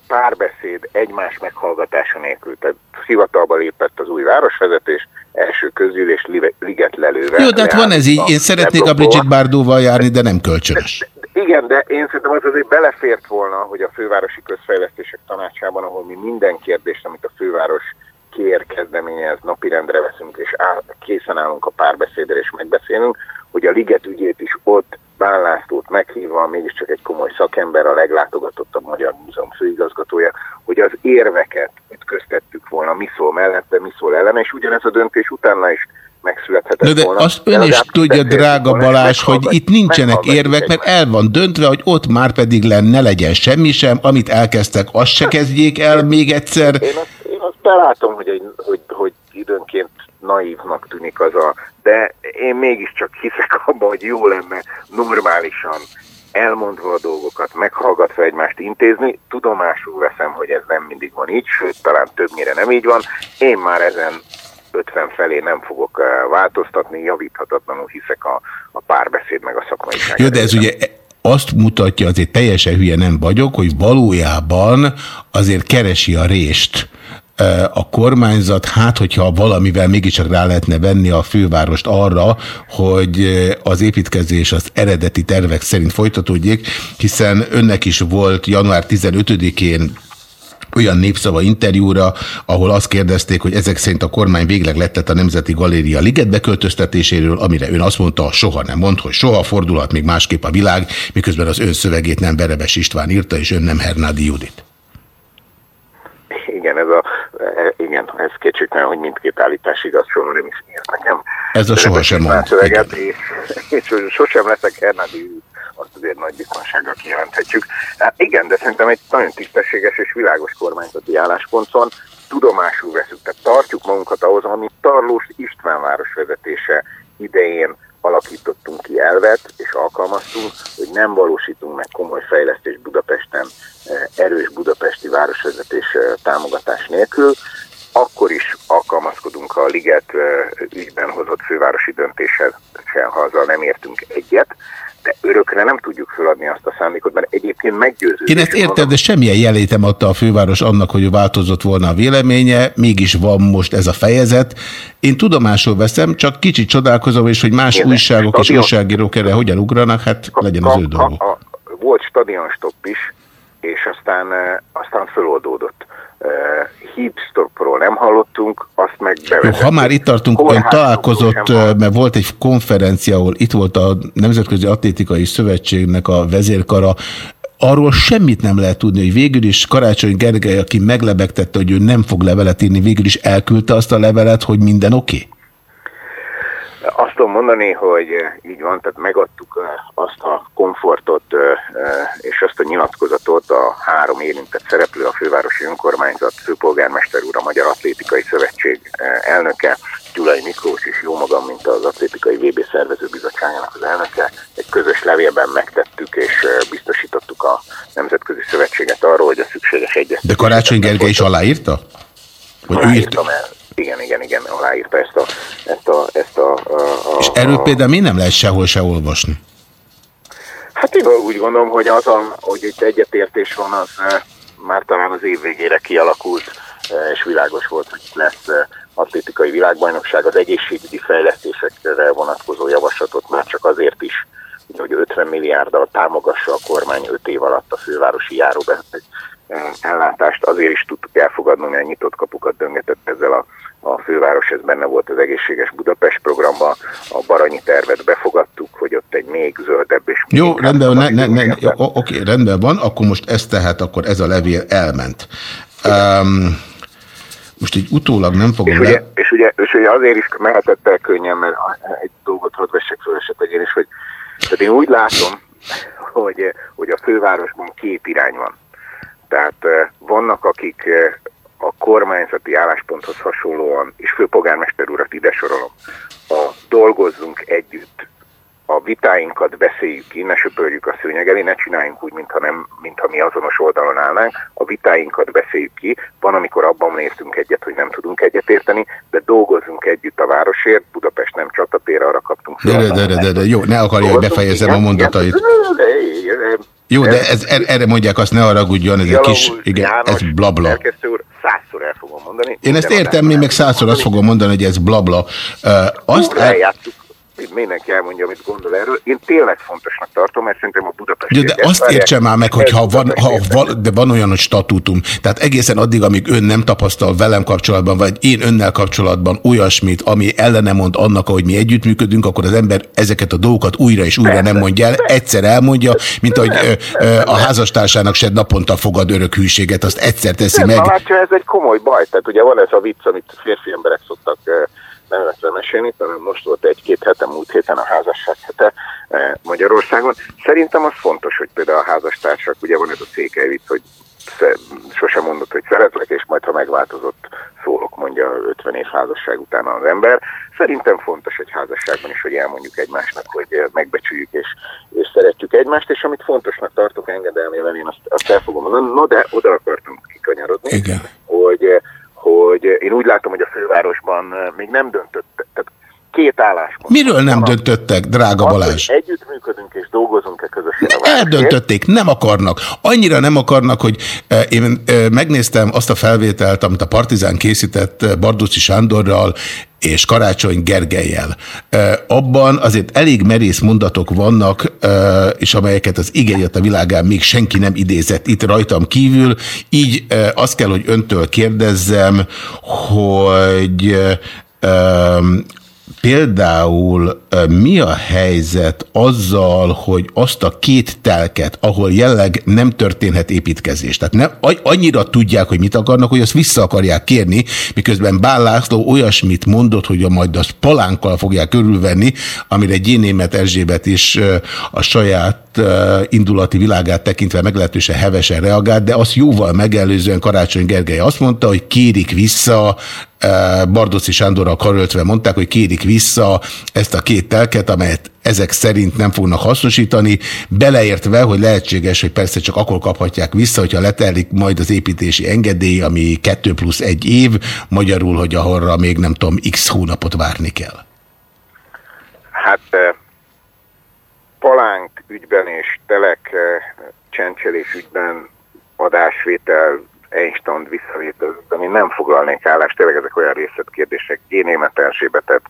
párbeszéd egymás meghallgatása nélkül. Tehát hivatalba lépett az új városvezetés, első közgyűlés liget lelőve. Jó, de hát van ez így. Én szeretnék a Bridget Bardóval járni, de nem kölcsönös. Igen, de én szerintem az azért belefért volna, hogy a fővárosi közfejlesztések tanácsában, ahol mi minden kérdést, amit a főváros kér, kezdeményez, napirendre veszünk, és áll, készen állunk a párbeszédre, és megbeszélünk, hogy a Liget ügyét is ott Bán Lászlót meghívva, mégiscsak egy komoly szakember, a leglátogatottabb Magyar Múzeum főigazgatója, hogy az érveket ütköztettük volna, mi szól mellette, mi szól ellene, és ugyanez a döntés utána is megszülethetett de, de volna. azt ön is tudja, drága Balázs, hogy itt nincsenek érvek, mert el van döntve, hogy ott már pedig lenne, ne legyen semmi sem, amit elkezdtek, azt se kezdjék el még egyszer. Én azt, én azt belátom, hogy, egy, hogy, hogy időnként naívnak tűnik az a... De én mégiscsak hiszek abban, hogy jó lenne normálisan elmondva a dolgokat, meghallgatva egymást intézni. Tudomásul veszem, hogy ez nem mindig van így, sőt, talán többnyire nem így van. Én már ezen 50 felé nem fogok változtatni, javíthatatlanul hiszek a, a párbeszéd meg a szakmaiság. Jó, de ez ugye azt mutatja, azért teljesen hülye nem vagyok, hogy valójában azért keresi a rést a kormányzat, hát hogyha valamivel mégiscsak rá lehetne venni a fővárost arra, hogy az építkezés az eredeti tervek szerint folytatódjék, hiszen önnek is volt január 15-én olyan népszava interjúra, ahol azt kérdezték, hogy ezek szerint a kormány végleg lettet a Nemzeti Galéria ligetbe költöztetéséről, amire ön azt mondta, soha nem mond, hogy soha fordulhat még másképp a világ, miközben az ön szövegét nem Verebes István írta, és ön nem Hernádi Judit. Igen, ez a, igen, ez kétségtelen, hogy mindkét állítás igaz, soha nem is írt nekem. Ez a soha sem mond. Szöveget, és, és, sosem leszek Hernádi azt azért nagy biztonsággal kijelenthetjük. Hát igen, de szerintem egy nagyon tisztességes és világos kormányzati álláspont van. Tudomásul veszük, tehát tartjuk magunkat ahhoz, amit Tarlós István városvezetése idején alakítottunk ki elvet, és alkalmaztunk, hogy nem valósítunk meg komoly fejlesztés Budapesten, eh, erős budapesti városvezetés eh, támogatás nélkül, akkor is alkalmazkodunk a Liget eh, ügyben hozott fővárosi döntéshez, ha azzal nem értünk egyet, de örökre nem tudjuk feladni azt a szándékot, mert egyébként meggyőző. Én ezt értem, de semmilyen jelétem adta a főváros annak, hogy változott volna a véleménye, mégis van most ez a fejezet. Én tudomásul veszem, csak kicsit csodálkozom, és hogy más Én újságok és újságírók erre hogyan ugranak, hát legyen az ő dolgok. Volt stadionstopp is, és aztán, eh, aztán föloldódott hídstopról nem hallottunk, azt meg bevezettük. Ha már itt tartunk, ön találkozott, mert volt egy konferencia, ahol itt volt a Nemzetközi Atlétikai Szövetségnek a vezérkara, arról semmit nem lehet tudni, hogy végül is Karácsony Gergely, aki meglebegtette, hogy ő nem fog levelet írni, végül is elküldte azt a levelet, hogy minden oké? Okay? Azt tudom mondani, hogy így van, tehát megadtuk azt a komfortot és azt a nyilatkozatot a három érintett szereplő, a fővárosi önkormányzat, főpolgármester úr, a Magyar Atlétikai Szövetség elnöke, Gyulai Miklós és jó magam, mint az Atlétikai VB Szervező Bizottságának az elnöke, egy közös levélben megtettük és biztosítottuk a Nemzetközi Szövetséget arról, hogy a szükséges egyet. De Karácsony Gergely is aláírta? Hogy ő írta? El. Igen, igen, igen, aláírta ezt a... Ezt a, ezt a, a, és erről például mi nem lehet sehol se olvasni? Hát én úgy gondolom, hogy az, a, hogy itt egyetértés van, az eh, már talán az év végére kialakult, eh, és világos volt, hogy itt lesz eh, atlétikai világbajnokság, az egészségügyi fejlesztésekre vonatkozó javaslatot már csak azért is, hogy 50 milliárddal támogassa a kormány 5 év alatt a fővárosi járóbeteg ellátást. Azért is tudtuk elfogadni, hogy nyitott kapukat döngetett ezzel a, a főváros, ez benne volt az egészséges Budapest programban, a baranyi tervet befogadtuk, hogy ott egy még zöldebb és... Jó, rendben, ne, ne, ne, jó, oké, rendben van, akkor most ez tehát, akkor ez a levél elment. Um, most így utólag nem fogom és, le... ugye, és, ugye, és ugye azért is mehetett el könnyen, mert egy dolgot hadd vessek föl esetleg én is, hogy tehát én úgy látom, hogy, hogy a fővárosban két irány van. Tehát eh, vannak, akik eh, a kormányzati állásponthoz hasonlóan, és főpolgármester urat ide sorolom, a dolgozzunk együtt a vitáinkat beszéljük ki, ne söpörjük a szőnyeg elé, ne csináljunk úgy, mintha, nem, mintha mi azonos oldalon állnánk, a vitáinkat beszéljük ki, van, amikor abban néztünk egyet, hogy nem tudunk egyetérteni, de dolgozzunk együtt a városért, Budapest nem csatatér, arra kaptunk. De, de, de, de, de, jó, ne akarja, hogy befejezzem a mondatait. Jó, de ez, er, erre mondják, azt ne haragudjon, ez egy kis, igen, ez blabla. Szerkesztő úr, százszor el fogom mondani. Én ezt értem, én meg százszor azt fogom mondani, hogy ez blabla. Uh, azt el mindenki elmondja, amit gondol erről. Én tényleg fontosnak tartom, mert szerintem a Budapest... De, de azt értse már meg, hogy ha van, ha van, de van olyan, hogy statútum. Tehát egészen addig, amíg ön nem tapasztal velem kapcsolatban, vagy én önnel kapcsolatban olyasmit, ami ellene mond annak, hogy mi együttműködünk, akkor az ember ezeket a dolgokat újra és újra Persze. nem mondja el. Egyszer elmondja, mint hogy a házastársának se naponta fogad örök hűséget, azt egyszer teszi nem, meg. Látja, ez egy komoly baj. Tehát ugye van ez a vicc, amit férfi emberek szoktak nevetve mesélni, hanem most volt egy-két hete, múlt héten a házasság hete eh, Magyarországon. Szerintem az fontos, hogy például a házastársak, ugye van ez a székely hogy sosem mondott, hogy szeretlek, és majd ha megváltozott, szólok, mondja 50 év házasság után az ember. Szerintem fontos egy házasságban is, hogy elmondjuk egymásnak, hogy eh, megbecsüljük és, és szeretjük egymást, és amit fontosnak tartok engedelmével, én azt, azt el fogom mondani. No, de oda akartam kikanyarodni, Igen. hogy eh, hogy én úgy látom, hogy a fővárosban még nem döntött, tehát két álláspont. Miről nem döntöttek, drága Balázs? Az, együttműködünk és dolgozunk-e közösen a Eldöntötték, nem akarnak. Annyira nem akarnak, hogy én megnéztem azt a felvételt, amit a Partizán készített Barducci Sándorral, és Karácsony Gergelyel. Abban azért elég merész mondatok vannak, és amelyeket az igényet a világán még senki nem idézett itt rajtam kívül. Így azt kell, hogy öntől kérdezzem, hogy Például mi a helyzet azzal, hogy azt a két telket, ahol jelleg nem történhet építkezés, tehát nem, annyira tudják, hogy mit akarnak, hogy azt vissza akarják kérni, miközben Bál László olyasmit mondott, hogy a majd azt palánkkal fogják körülvenni, amire Gyénémet Erzsébet is a saját indulati világát tekintve meglehetősen hevesen reagált, de azt jóval megelőzően Karácsony Gergely azt mondta, hogy kérik vissza Bardoci Sándorral karöltve mondták, hogy kérik vissza ezt a két telket, amelyet ezek szerint nem fognak hasznosítani, beleértve, hogy lehetséges, hogy persze csak akkor kaphatják vissza, hogyha letelik majd az építési engedély, ami 2 plusz 1 év, magyarul, hogy arra még nem tudom, x hónapot várni kell. Hát palánk ügyben és telek csendcselés ügyben adásvétel Einstein visszavétel, én nem foglalnék állást, tényleg ezek olyan részletkérdések, Génémet Erzsébetet,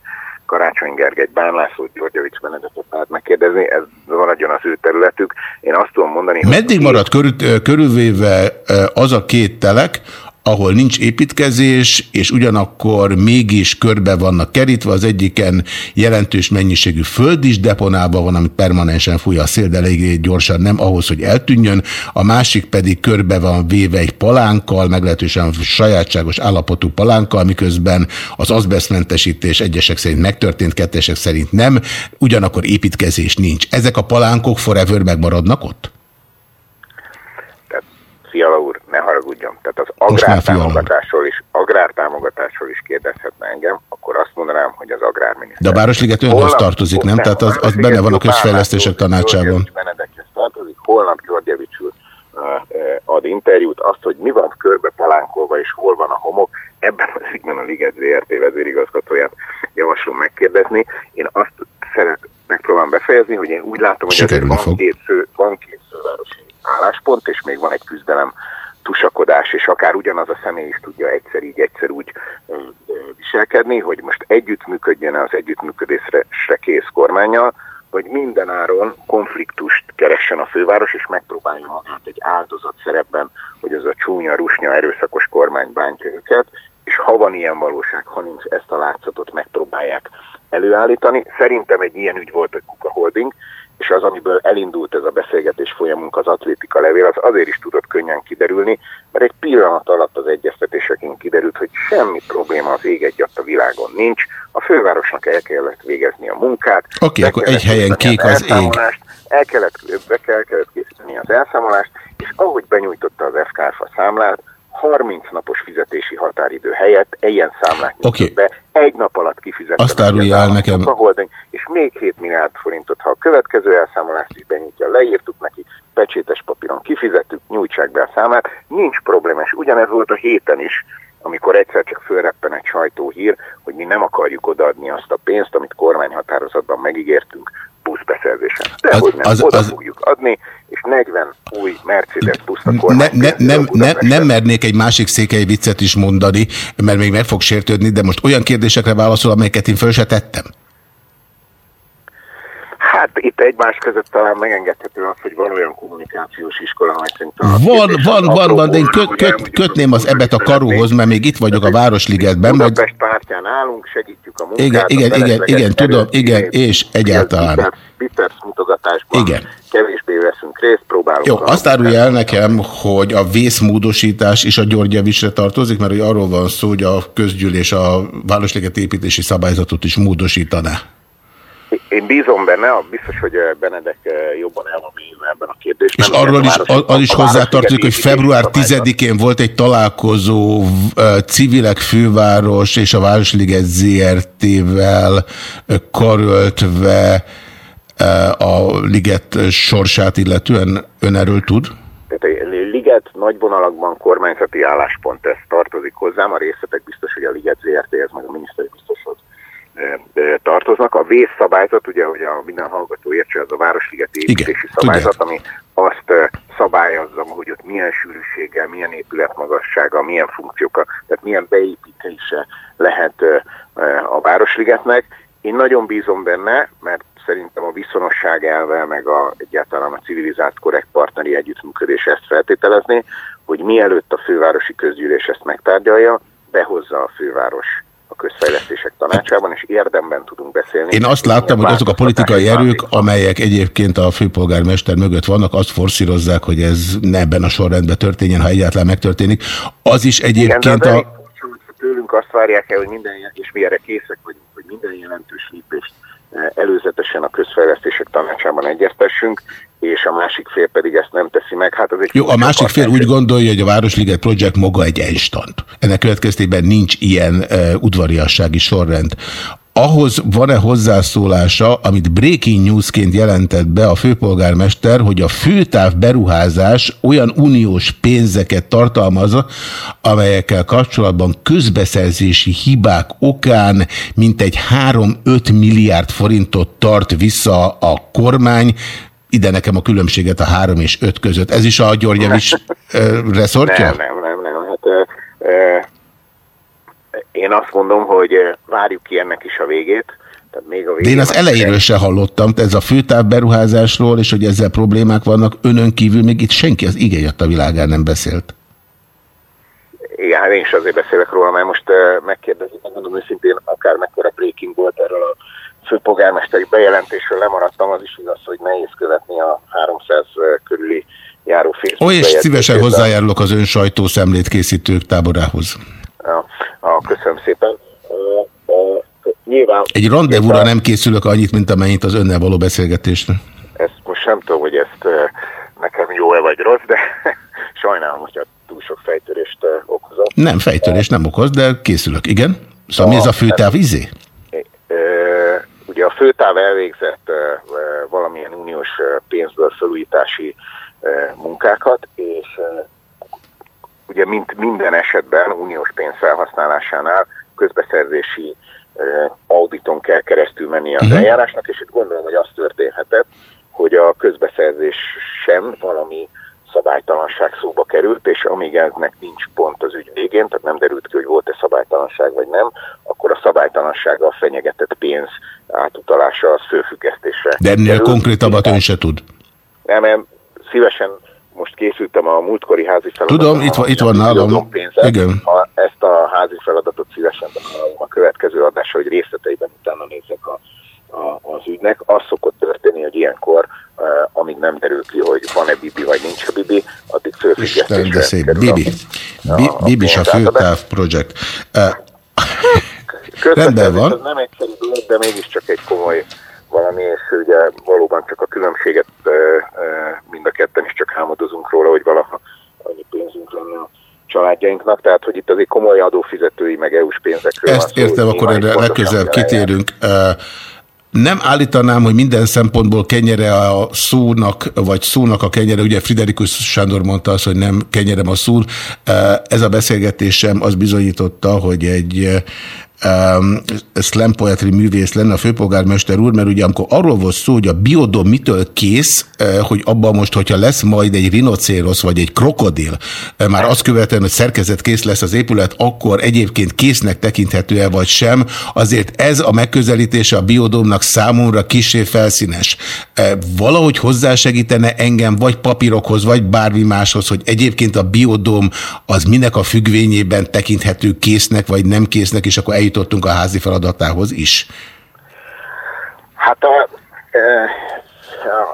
Karácsony Gergely, Bán László, Györgyevics Benedettet lehet megkérdezni, ez maradjon az ő területük. Én azt tudom mondani, Meddig hogy... marad körül, körülvéve az a két telek, ahol nincs építkezés, és ugyanakkor mégis körbe vannak kerítve, az egyiken jelentős mennyiségű föld is deponálva van, amit permanensen fúj a szél, de elég gyorsan nem ahhoz, hogy eltűnjön, a másik pedig körbe van véve egy palánkkal, meglehetősen sajátságos állapotú palánkkal, miközben az azbesztmentesítés egyesek szerint megtörtént, kettesek szerint nem, ugyanakkor építkezés nincs. Ezek a palánkok forever megmaradnak ott? Fiala úr, ne haragudjon. Tehát az agrártámogatásról is, agrártámogatásról is kérdezhetne engem, akkor azt mondanám, hogy az agrárminiszter. De a Városliget önhöz tartozik, nem? Tehát az, az benne van a közfejlesztések tanácsában. Benedekhez tartozik, holnap Györgyevics úr ad interjút, azt, hogy mi van körbe palánkolva és hol van a homok, ebben az ügyben a Liget ZRT vezérigazgatóját javaslom megkérdezni. Én azt szeret, megpróbálom befejezni, hogy én úgy látom, hogy van két fő, álláspont, és még van egy küzdelem tusakodás, és akár ugyanaz a személy is tudja egyszer így, egyszer úgy viselkedni, hogy most együttműködjön az együttműködésre kész kormányjal, vagy mindenáron konfliktust keressen a főváros, és megpróbálja magát egy áldozat szerepben, hogy az a csúnya, rusnya, erőszakos kormány bántja őket, és ha van ilyen valóság, ha nincs, ezt a látszatot megpróbálják előállítani. Szerintem egy ilyen ügy volt a Kuka Holding, és az, amiből elindult ez a beszélgetés folyamunk, az atlétika levél, az azért is tudott könnyen kiderülni, mert egy pillanat alatt az egyeztetéseken kiderült, hogy semmi probléma az ég egy a világon nincs, a fővárosnak el kellett végezni a munkát. Oké, okay, akkor egy helyen kék az ég. El kellett, be kell, kellett készíteni az elszámolást, és ahogy benyújtotta az FKF számlát, 30 napos fizetési határidő helyett ilyen számlát okay. be, egy nap alatt kifizetett. Azt árulja el nekem. Holding, és még 7 milliárd forintot, ha a következő elszámolást is benyújtja, leírtuk neki, pecsétes papíron kifizettük, nyújtsák be a számát, nincs probléma, és ugyanez volt a héten is, amikor egyszer csak fölreppen egy sajtóhír, hogy mi nem akarjuk odaadni azt a pénzt, amit kormányhatározatban megígértünk buszbeszerzésen. De az, hogy nem, az, oda az, fogjuk adni, és 40 új Mercedes buszt a ne, ne, nem, ne, nem mernék egy másik székely viccet is mondani, mert még meg fog sértődni, de most olyan kérdésekre válaszol, amelyeket én föl se tettem. Hát itt egymás között talán megengedhető az, hogy van olyan kommunikációs iskola, amely. Van, van, van, van, de én köt, köt, kötném az ebet a karóhoz, mert még itt vagyok a Városligetben. Budapest majd... pártján állunk, segítjük a munkát. Igen, igen, igen, igen, tudom, igen, és egyáltalán. Bitters mutogatásban igen. kevésbé veszünk részt, próbálunk. Jó, azt árulja el nekem, hogy a vészmódosítás is a Györgyevicsre tartozik, mert hogy arról van szó, hogy a közgyűlés a Városliget építési szabályzatot is módosítaná. Én bízom benne, biztos, hogy Benedek jobban el van ebben a kérdésben. És arról is, az is hozzátartozik, hogy február 10-én volt egy találkozó civilek főváros és a Városliget ZRT-vel karöltve a liget sorsát illetően ön erről tud? Tehát Liget nagy vonalakban kormányzati álláspont, ez tartozik hozzám, a részletek biztos, hogy a Liget ZRT-hez, meg a miniszteri biztoshoz tartoznak. A vészszabályzat, ugye, hogy a minden hallgató értse, ez a Városligeti építési szabályzat, ami azt szabályozza, hogy ott milyen sűrűséggel, milyen épületmagassága, milyen funkcióka, tehát milyen beépítése lehet a Városligetnek. Én nagyon bízom benne, mert szerintem a viszonosság elve, meg a, egyáltalán a civilizált, korrekt partneri együttműködés ezt feltételezni, hogy mielőtt a fővárosi közgyűlés ezt megtárgyalja, behozza a főváros a közfejlesztések tanácsában, és érdemben tudunk beszélni. Én azt láttam, hogy azok a politikai erők, amelyek egyébként a főpolgármester mögött vannak, azt forszírozzák, hogy ez ne ebben a sorrendben történjen, ha egyáltalán megtörténik. Az is egyébként Igen, a... Tőlünk azt várják el, hogy minden, és mi erre készek vagyunk, hogy minden jelentős lépést eh, előzetesen a közfejlesztések tanácsában egyeztessünk, és a másik fél pedig ezt nem teszi meg. Hát az egy Jó, a másik fél úgy gondolja, hogy a Városliget Project maga egy egystand. Ennek következtében nincs ilyen uh, udvariassági sorrend ahhoz van-e hozzászólása, amit breaking newsként jelentett be a főpolgármester, hogy a főtáv beruházás olyan uniós pénzeket tartalmaz, amelyekkel kapcsolatban közbeszerzési hibák okán mintegy 3-5 milliárd forintot tart vissza a kormány, ide nekem a különbséget a 3 és 5 között. Ez is a Györgyevics reszortja? Nem, nem, nem. nem. Hát, e én azt mondom, hogy várjuk ki ennek is a végét. Tehát még a De én az elejéről se hallottam, ez a főtáv beruházásról, és hogy ezzel problémák vannak, önön kívül még itt senki az igényet a világán nem beszélt. Igen, hát én is azért beszélek róla, mert most megkérdezik, mondom őszintén, akár mekkora breaking volt erről a főpolgármesteri bejelentésről lemaradtam, az is igaz, hogy nehéz követni a 300 körüli járó Facebook Ó, és szívesen hozzájárulok az ön sajtószemlét készítők táborához. Ja, köszönöm szépen. A, a, nyilván... Egy rendezvúra nem készülök annyit, mint amennyit az önnel való beszélgetésre. Ezt most nem tudom, hogy ezt nekem jó-e vagy rossz, de sajnálom, hogyha túl sok fejtörést okozom. Nem, fejtörés nem okoz, de készülök. Igen? Szóval a, mi ez a főtáv izé? Ugye a főtáv elvégzett valamilyen uniós pénzből felújítási munkákat, és ugye mint minden esetben uniós pénz felhasználásánál közbeszerzési auditon kell keresztül menni az uh-huh. eljárásnak, és itt gondolom, hogy az történhetett, hogy a közbeszerzés sem valami szabálytalanság szóba került, és amíg ennek nincs pont az ügy végén, tehát nem derült ki, hogy volt-e szabálytalanság vagy nem, akkor a szabálytalansággal fenyegetett pénz átutalása az főfüggesztésre. De ennél került. konkrétabbat ön se tud. Nem, nem, szívesen most készültem a múltkori házi feladatot. Tudom, itt van, itt van nálam. Igen. Ha ezt a házi feladatot szívesen bevállalom a következő adásra, hogy részleteiben utána nézzek a, a, az ügynek. Az szokott történni, hogy ilyenkor, uh, amíg nem derül ki, hogy van-e bibi vagy nincs a bibi, addig Isten, fölfüggesztésre de szép. Bibi. a- Bi- a Bibi is a főtáv projekt. Uh, Közvetlen, Rendben van. Ez nem egyszerű dolog, de mégiscsak egy komoly valami, és ugye valóban csak a különbséget ö, mind a ketten is csak álmodozunk róla, hogy valaha annyi pénzünk lenne a családjainknak, tehát hogy itt azért komoly adófizetői, meg EU-s pénzekről van Ezt szó, értem, akkor erre legközelebb kitérünk. Uh, Nem állítanám, hogy minden szempontból kenyere a szónak, vagy szónak a kenyere, ugye Friderikus Sándor mondta azt, hogy nem kenyerem a szúr. Ez a beszélgetésem az bizonyította, hogy egy um, slam poetry művész lenne a főpolgármester úr, mert ugye amikor arról volt szó, hogy a biodom mitől kész, uh, hogy abban most, hogyha lesz majd egy rinocérosz vagy egy krokodil, uh, már azt követően, hogy szerkezet kész lesz az épület, akkor egyébként késznek tekinthető-e vagy sem, azért ez a megközelítése a biodomnak számomra kisé felszínes. Uh, Valahogy hozzásegítene engem vagy papírokhoz, vagy bármi máshoz, hogy egyébként a biodom az minek a függvényében tekinthető késznek, vagy nem késznek, és akkor eljutottunk a házi feladatához is. Hát a, e,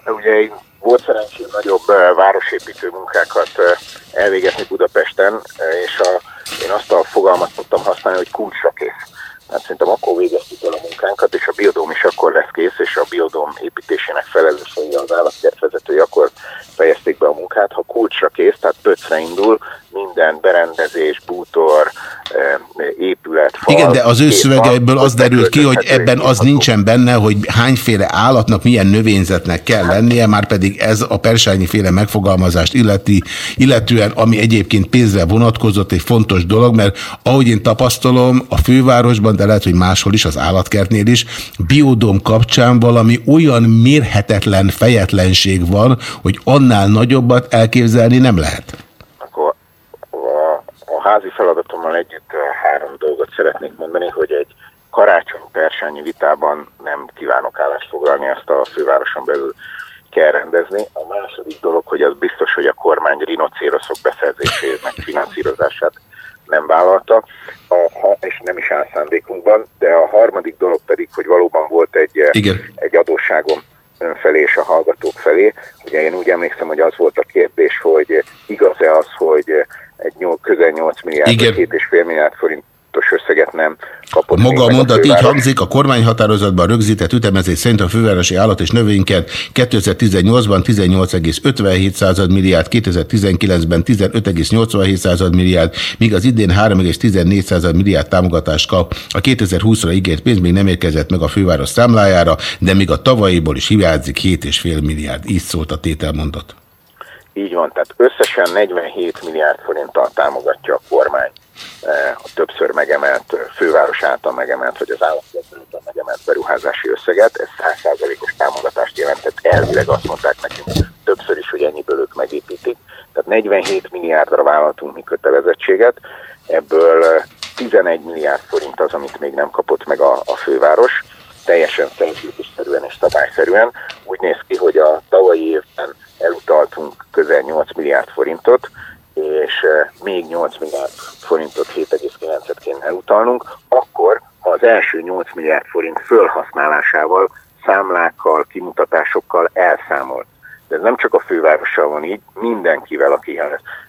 a, ugye én volt szerencsém nagyobb e, városépítő munkákat e, elvégezni Budapesten, e, és a, én azt a fogalmat tudtam használni, hogy kulcsra kész. Tehát szerintem akkor végeztük el a munkánkat, és a biodóm is akkor lesz kész, és a biodóm építésének felelősei az állatkertvezetői akkor fejezték be a munkát. Ha kulcsra kész, tehát pöcre indul, minden berendezés, bútor, e, épület, fal, Igen, de az ő szövegeiből az derült ki, hogy ebben az nincsen benne, hogy hányféle állatnak milyen növényzetnek kell lennie, már pedig ez a persányi féle megfogalmazást illeti, illetően, ami egyébként pénzre vonatkozott, egy fontos dolog, mert ahogy én tapasztalom, a fővárosban, de lehet, hogy máshol is, az állatkertnél is, biodóm kapcsán valami olyan mérhetetlen fejetlenség van, hogy annál nagyobbat elképzelni nem lehet. Házi feladatommal együtt három dolgot szeretnék mondani, hogy egy karácsony persányi vitában nem kívánok állást foglalni, ezt a fővároson belül kell rendezni. A második dolog, hogy az biztos, hogy a kormány rinocéroszok beszerzését, meg finanszírozását nem vállalta, a, és nem is áll szándékunkban, de a harmadik dolog pedig, hogy valóban volt egy, Igen. egy adósságom ön felé és a hallgatók felé. Ugye én úgy emlékszem, hogy az volt a kérdés, hogy igaz-e az, hogy egy nyol, közel 8 milliárd, Igen. vagy 7,5 milliárd forintos összeget nem kapott Maga a mondat így főváros. hangzik, a kormányhatározatban rögzített ütemezés szerint a fővárosi állat és növényket 2018-ban 18,57 milliárd, 2019-ben 15,87 milliárd, míg az idén 3,14 milliárd támogatást kap. A 2020-ra ígért pénz még nem érkezett meg a főváros számlájára, de még a tavalyiból is hiányzik 7,5 milliárd. Így szólt a tételmondat. Így van, tehát összesen 47 milliárd forinttal támogatja a kormány eh, a többször megemelt, eh, főváros által megemelt, vagy az államkérdés által megemelt beruházási összeget. Ez 100%-os támogatást jelentett. Elvileg azt mondták nekünk többször is, hogy ennyiből ők megépítik. Tehát 47 milliárdra vállaltunk mi kötelezettséget, ebből eh, 11 milliárd forint az, amit még nem kapott meg a, a főváros, teljesen szerződésszerűen és szabályszerűen. Úgy néz ki, hogy a tavalyi évben elutaltunk közel 8 milliárd forintot, és eh, még 8 milliárd forintot 7,9-et kéne elutalnunk, akkor ha az első 8 milliárd forint fölhasználásával, számlákkal, kimutatásokkal elszámol. De ez nem csak a fővárossal van így, mindenkivel, aki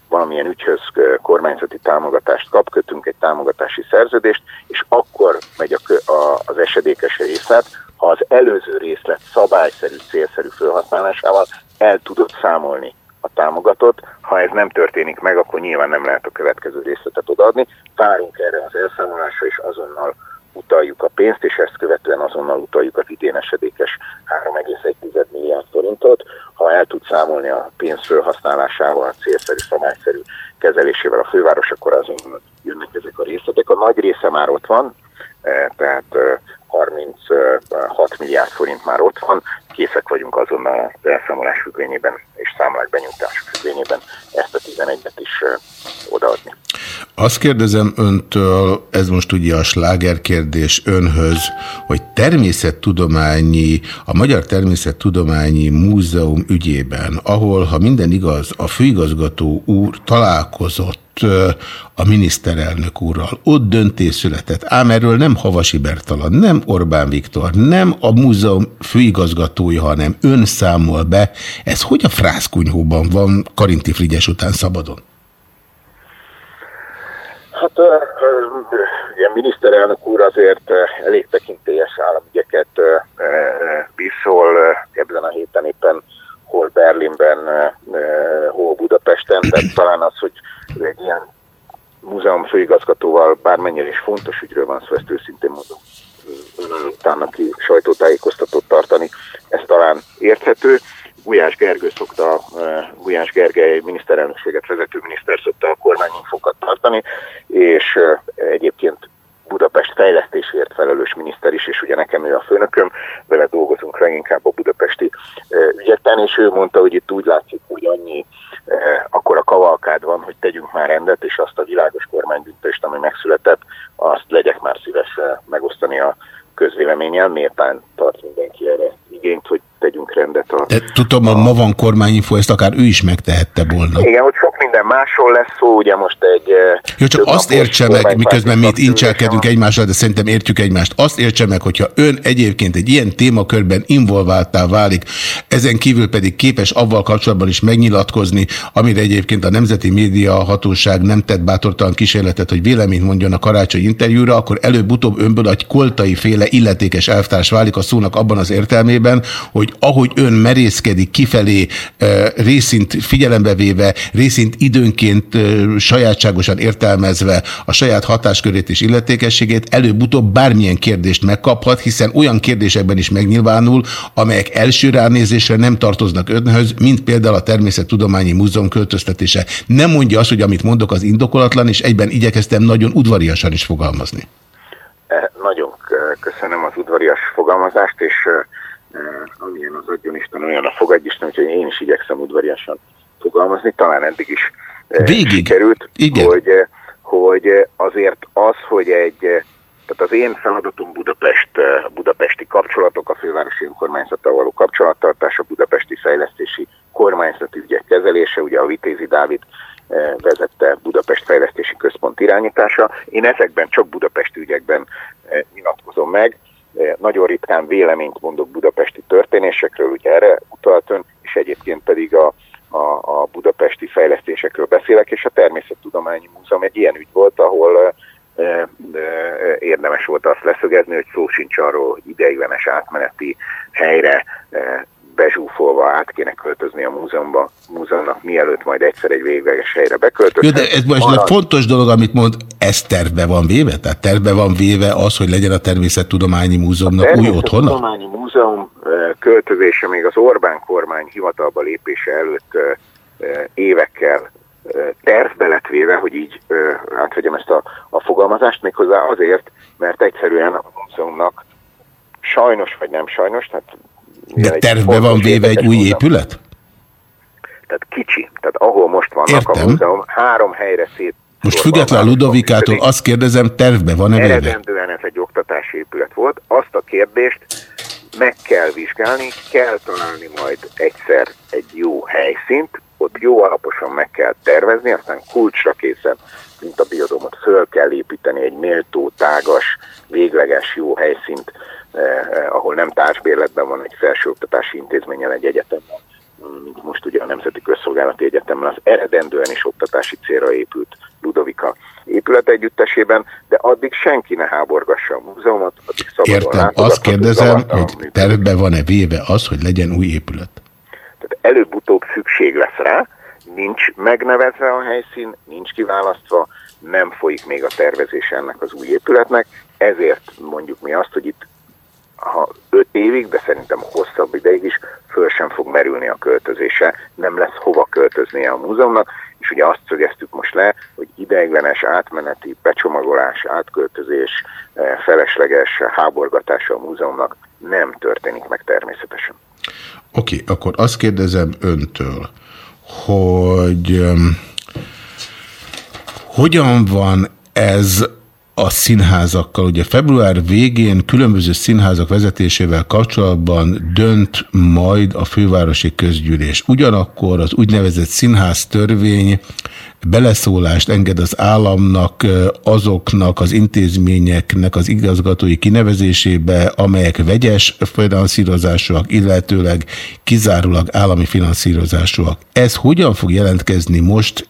valamilyen ügyhöz eh, kormányzati támogatást kap, kötünk egy támogatási szerződést, és akkor megy a, a, az esedékes részlet, ha az előző részlet szabályszerű, célszerű felhasználásával el tudod számolni a támogatott. Ha ez nem történik meg, akkor nyilván nem lehet a következő részletet odaadni. Várunk erre az elszámolásra, és azonnal utaljuk a pénzt, és ezt követően azonnal utaljuk az idén esedékes 3,1 milliárd forintot. Ha el tud számolni a pénz felhasználásával, a célszerű, szabályszerű kezelésével a főváros, akkor azonnal jönnek ezek a részletek. A nagy része már ott van, eh, tehát eh, 36 milliárd forint már ott van, készek vagyunk azonnal az elszámolás függvényében és számlák benyújtás függvényében ezt a 11-et is odaadni. Azt kérdezem öntől, ez most ugye a slágerkérdés önhöz, hogy természettudományi, a Magyar Természettudományi Múzeum ügyében, ahol, ha minden igaz, a főigazgató úr találkozott a miniszterelnök úrral. Ott döntés született. Ám erről nem Havasi Bertalan, nem Orbán Viktor, nem a múzeum főigazgatója, hanem ön számol be. Ez hogy a frászkunyhóban van Karinti Frigyes után szabadon? Hát ugye miniszterelnök úr azért elég tekintélyes államügyeket viszol ebben a héten éppen hol Berlinben, hol Budapesten, tehát talán az, hogy egy ilyen múzeum főigazgatóval bármennyire is fontos ügyről van szó, ezt őszintén mondom, utána ki sajtótájékoztatót tartani, ez talán érthető. Gulyás Gergő szokta, Gulyás Gergely miniszterelnökséget vezető miniszter szokta a kormányinfokat tartani, és egyébként Budapest fejlesztésért felelős miniszter is, és ugye nekem ő a főnököm, vele dolgozunk leginkább a budapesti ügyeten, és ő mondta, hogy itt úgy látszik, hogy annyi akkor a kavalkád van, hogy tegyünk már rendet, és azt a világos kormánybüntést, ami megszületett, azt legyek már szíves megosztani a közvéleménnyel, miért tart mindenki erre igényt, hogy tegyünk rendet. A, De tudom, a, ma van kormányinfo, ezt akár ő is megtehette volna. Igen, hogy sok minden másról lesz szó, ugye most egy... Jó, csak azt értse meg, miközben mi itt incselkedünk egymással, de szerintem értjük egymást. Azt értse meg, hogyha ön egyébként egy ilyen témakörben involváltá válik, ezen kívül pedig képes avval kapcsolatban is megnyilatkozni, amire egyébként a Nemzeti Média Hatóság nem tett bátortalan kísérletet, hogy véleményt mondjon a karácsony interjúra, akkor előbb-utóbb önből egy koltai féle illetékes elvtárs válik a szónak abban az értelmében, hogy ahogy ön merészkedik kifelé, részint figyelembe véve, részint időnként sajátságosan értelmezve a saját hatáskörét és illetékességét, előbb-utóbb bármilyen kérdést megkaphat, hiszen olyan kérdésekben is megnyilvánul, amelyek első ránézésre nem tartoznak önhöz, mint például a Természettudományi Múzeum költöztetése. Nem mondja azt, hogy amit mondok, az indokolatlan, és egyben igyekeztem nagyon udvariasan is fogalmazni. Nagyon köszönöm az udvarias fogalmazást, és amilyen az adjon Isten, olyan a fogadj Isten, úgyhogy én is igyekszem udvariasan fogalmazni, talán eddig is Végig. sikerült, Igen. Hogy, hogy azért az, hogy egy, tehát az én feladatom Budapest, budapesti kapcsolatok, a fővárosi önkormányzattal való kapcsolattartás, a budapesti fejlesztési kormányzati ügyek kezelése, ugye a Vitézi Dávid vezette Budapest Fejlesztési Központ irányítása. Én ezekben csak Budapesti ügyekben nyilatkozom meg, nagyon ritkán véleményt mondok budapesti történésekről, ugye erre utalt ön, és egyébként pedig a, a, a budapesti fejlesztésekről beszélek, és a Természettudományi Múzeum egy ilyen ügy volt, ahol érdemes volt azt leszögezni, hogy szó sincs arról ideiglenes átmeneti helyre bezsúfolva át kéne költözni a múzeumba, múzeumnak, mielőtt majd egyszer egy végleges helyre beköltözik. Jó, de ez most egy fontos dolog, amit mond, ez tervbe van véve? Tehát tervbe van véve az, hogy legyen a Természettudományi Múzeumnak új otthona? A Természettudományi Múzeum költözése még az Orbán kormány hivatalba lépése előtt évekkel tervbe lett véve, hogy így átvegyem ezt a, a fogalmazást, méghozzá azért, mert egyszerűen a múzeumnak sajnos vagy nem sajnos, tehát de tervbe van véve egy új épület? Tehát kicsi. Tehát ahol most vannak Értem. a múzeum, három helyre szét. Most független a Ludovikától azt kérdezem, tervbe van-e véve? Eredendően ez egy oktatási épület volt. Azt a kérdést meg kell vizsgálni, kell találni majd egyszer egy jó helyszínt, ott jó alaposan meg kell tervezni, aztán kulcsra készen, mint a biodomot, föl kell építeni egy méltó, tágas, végleges jó helyszínt, eh, ahol nem társbérletben van egy felsőoktatási intézménnyel, egy egyetemben, mint most ugye a Nemzeti Közszolgálati Egyetemben az eredendően is oktatási célra épült Ludovika épület együttesében, de addig senki ne háborgassa a múzeumot, addig szabadon Értem, azt kérdezem, hogy tervbe van-e véve az, hogy legyen új épület? Tehát előbb-utóbb szükség lesz rá, nincs megnevezve a helyszín, nincs kiválasztva, nem folyik még a tervezése ennek az új épületnek, ezért mondjuk mi azt, hogy itt ha öt évig, de szerintem hosszabb ideig is föl sem fog merülni a költözése, nem lesz hova költöznie a múzeumnak, és ugye azt szögeztük most le, hogy ideiglenes, átmeneti, becsomagolás, átköltözés, felesleges háborgatása a múzeumnak nem történik meg természetesen. Oké, okay, akkor azt kérdezem öntől, hogy hogyan van ez a színházakkal. Ugye február végén különböző színházak vezetésével kapcsolatban dönt majd a fővárosi közgyűlés. Ugyanakkor az úgynevezett színház törvény beleszólást enged az államnak azoknak az intézményeknek az igazgatói kinevezésébe, amelyek vegyes finanszírozásúak, illetőleg kizárólag állami finanszírozásúak. Ez hogyan fog jelentkezni most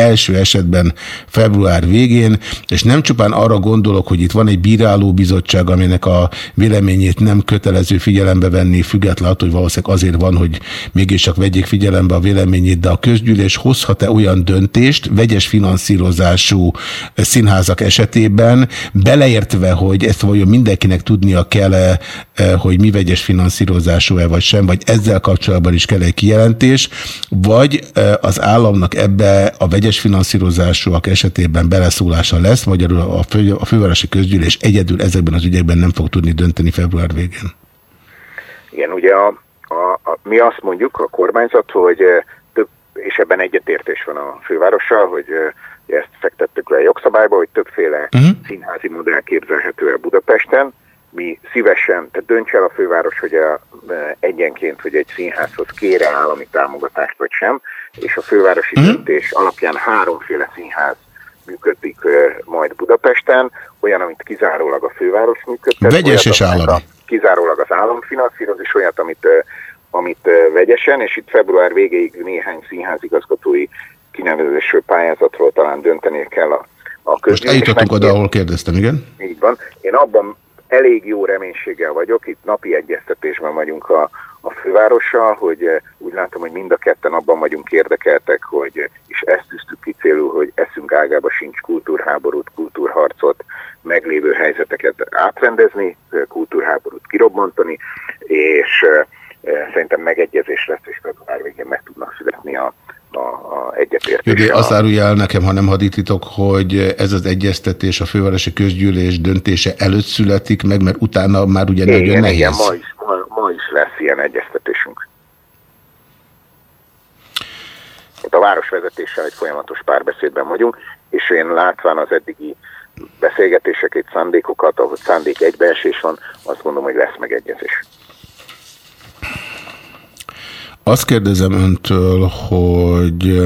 első esetben február végén, és nem csupán arra gondolok, hogy itt van egy bírálóbizottság, aminek a véleményét nem kötelező figyelembe venni, függetlenül hogy valószínűleg azért van, hogy mégiscsak vegyék figyelembe a véleményét, de a közgyűlés hozhat-e olyan döntést, vegyes finanszírozású színházak esetében, beleértve, hogy ezt vajon mindenkinek tudnia kell -e, hogy mi vegyes finanszírozású-e vagy sem, vagy ezzel kapcsolatban is kell egy kijelentés, vagy az államnak ebbe a vegyes vegyes finanszírozásúak esetében beleszólása lesz, magyarul a, fő, a fővárosi közgyűlés egyedül ezekben az ügyekben nem fog tudni dönteni február végén. Igen, ugye a, a, a, mi azt mondjuk a kormányzat, hogy több, és ebben egyetértés van a fővárossal, hogy ezt fektettük le a jogszabályba, hogy többféle uh-huh. színházi modell képzelhető el Budapesten, mi szívesen, tehát dönts el a főváros, hogy a, egyenként, hogy egy színházhoz kére állami támogatást vagy sem, és a fővárosi mm. döntés alapján háromféle színház működik majd Budapesten, olyan, amit kizárólag a főváros működtet. Vegyes és állami. Kizárólag az állam finanszíroz, és olyat, amit, amit vegyesen, és itt február végéig néhány színházigazgatói kinevezésről pályázatról talán dönteni kell a, a Most eljutottunk oda, ahol kérdeztem, igen? Így van. Én abban elég jó reménységgel vagyok, itt napi egyeztetésben vagyunk a, a fővárossal, hogy eh, úgy látom, hogy mind a ketten abban vagyunk érdekeltek, hogy, eh, és ezt tűztük ki célul, hogy eszünk ágába sincs kultúrháborút, kultúrharcot, meglévő helyzeteket átrendezni, eh, kultúrháborút kirobbantani, és szerintem megegyezés lesz, és február végén meg tudnak születni a, a, a egyetértés. Jogi, azt árulja el nekem, ha nem hadítitok, hogy ez az egyeztetés a fővárosi közgyűlés döntése előtt születik meg, mert utána már ugye igen, nagyon nehéz. Igen, ma is, ma, ma is lesz ilyen egyeztetésünk. Itt a városvezetéssel egy folyamatos párbeszédben vagyunk, és én látván az eddigi beszélgetéseket, szándékokat, ahol szándék egybeesés van, azt gondolom, hogy lesz megegyezés. Azt kérdezem öntől, hogy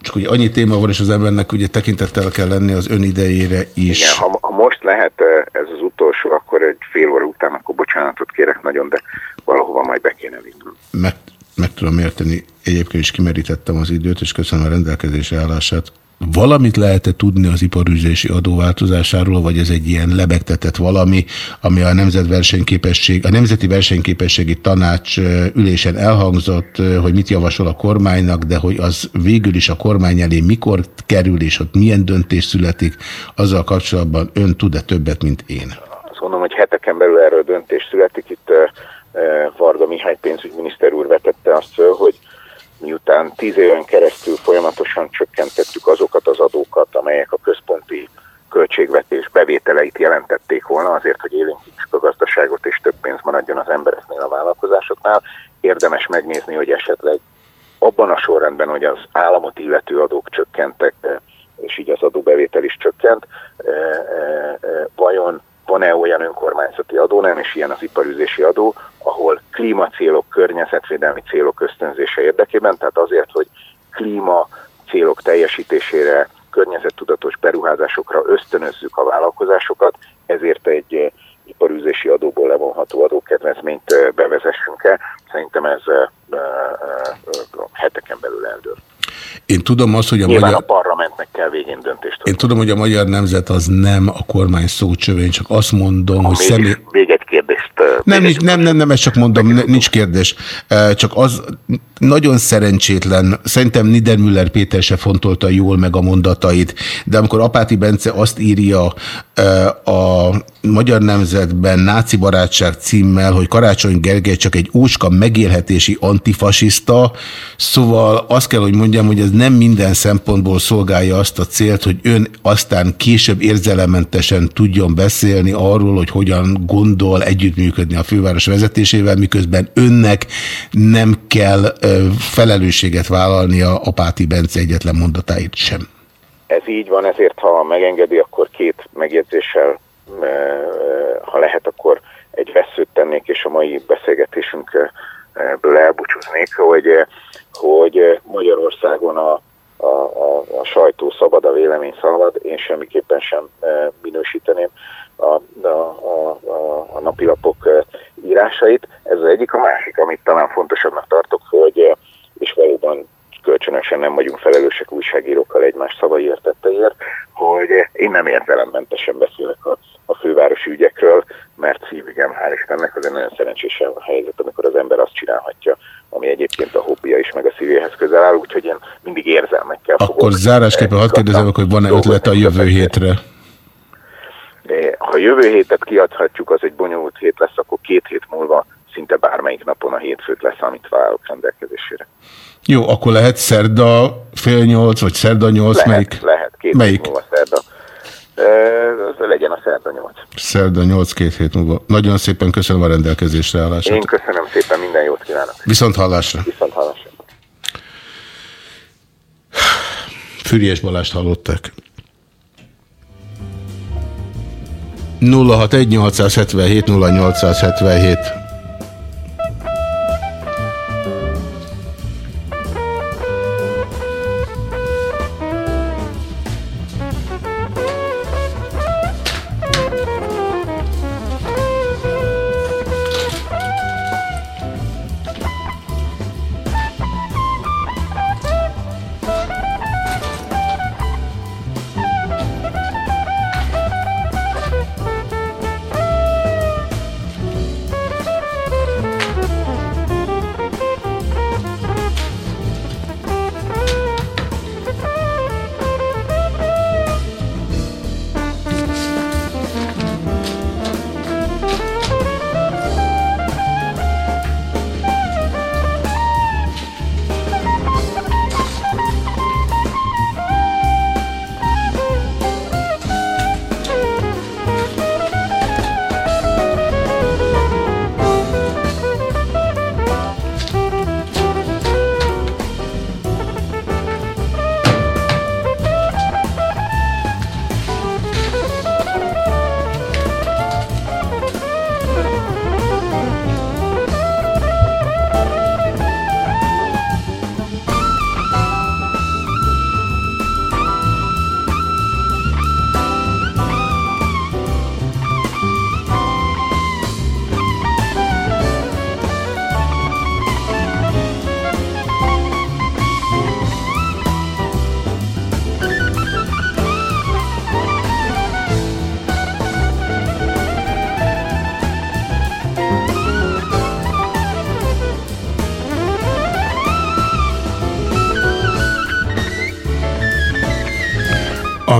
csak hogy annyi téma van, és az embernek ugye tekintettel kell lenni az ön idejére is. Igen, ha, ha most lehet ez az utolsó, akkor egy fél óra után, akkor bocsánatot kérek nagyon, de valahova majd be kéne vinni. Meg, meg tudom érteni, egyébként is kimerítettem az időt, és köszönöm a rendelkezésre állását. Valamit lehet-e tudni az iparűzési adóváltozásáról, vagy ez egy ilyen lebegtetett valami, ami a, nemzetversenyképesség, a Nemzeti Versenyképességi Tanács ülésen elhangzott, hogy mit javasol a kormánynak, de hogy az végül is a kormány elé mikor kerül, és ott milyen döntés születik, azzal kapcsolatban ön tud-e többet, mint én? Azt mondom, hogy heteken belül erről döntés születik. Itt Varga Mihály pénzügyminiszter úr vetette azt hogy miután tíz éven keresztül folyamatosan csökkentettük azokat az adókat, amelyek a központi költségvetés bevételeit jelentették volna azért, hogy élénkítsük a gazdaságot és több pénz maradjon az embereknél, a vállalkozásoknál, érdemes megnézni, hogy esetleg abban a sorrendben, hogy az államot illető adók csökkentek, és így az adóbevétel is csökkent, e, e, e, vajon van-e olyan önkormányzati adó, nem is ilyen az iparüzési adó, ahol klímacélok, környezetvédelmi célok ösztönzése érdekében, tehát azért, hogy klíma célok teljesítésére, környezettudatos beruházásokra ösztönözzük a vállalkozásokat, ezért egy eh, iparűzési adóból levonható adókedvezményt eh, bevezessünk el. Szerintem ez eh, heteken belül eldől. Én tudom azt, hogy a Nyilván magyar... a parlamentnek kell végén döntést Én tudom, hogy a magyar nemzet az nem a kormány szócsövény, csak azt mondom, a hogy személy... Még egy kérdést Nem, nincs, nem, nem, nem, ezt csak mondom, nincs kérdés. Csak az nagyon szerencsétlen, szerintem Niedermüller Péter se fontolta jól meg a mondatait, de amikor Apáti Bence azt írja a Magyar Nemzetben Náci Barátság címmel, hogy Karácsony Gergely csak egy úska megélhetési antifasiszta, szóval azt kell, hogy mondjam, hogy ez nem minden szempontból szolgálja azt a célt, hogy ön aztán később érzelemmentesen tudjon beszélni arról, hogy hogyan gondol együttműködni a főváros vezetésével, miközben önnek nem kell felelősséget vállalnia Apáti Bence egyetlen mondatáit sem. Ez így van, ezért ha megengedi, akkor két megjegyzéssel, ha lehet, akkor egy veszőt tennék, és a mai beszélgetésünkből elbúcsúznék, hogy, hogy Magyarországon a, a, a, a sajtó szabad, a vélemény szabad, én semmiképpen sem minősíteném a, a, a, a, napilapok írásait. Ez az egyik. A másik, amit talán fontosabbnak tartok, hogy és valóban kölcsönösen nem vagyunk felelősek újságírókkal egymás szavaiért tetteért, hogy én nem értelemmentesen beszélek a, a fővárosi ügyekről, mert szívügyem, hál' Istennek, az egy nagyon szerencsés a helyzet, amikor az ember azt csinálhatja, ami egyébként a hobbija is, meg a szívéhez közel áll, úgyhogy én mindig érzelmekkel Akkor zárásképpen hadd kérdezem, hogy van-e ötlet a jövő hétre? De ha jövő hétet kiadhatjuk, az egy bonyolult hét lesz, akkor két hét múlva szinte bármelyik napon a hétfőt lesz, amit válok rendelkezésére. Jó, akkor lehet szerda fél nyolc, vagy szerda nyolc, lehet, melyik? Lehet, két Melyik? hét múlva szerda. E, legyen a szerda nyolc. Szerda nyolc, két hét múlva. Nagyon szépen köszönöm a rendelkezésre állását. Én köszönöm szépen, minden jót kívánok. Viszont hallásra. Viszont hallásra. Füriyes Balást hallották. 061 877 0877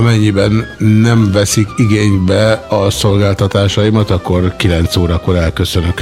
Amennyiben nem veszik igénybe a szolgáltatásaimat, akkor 9 órakor elköszönök.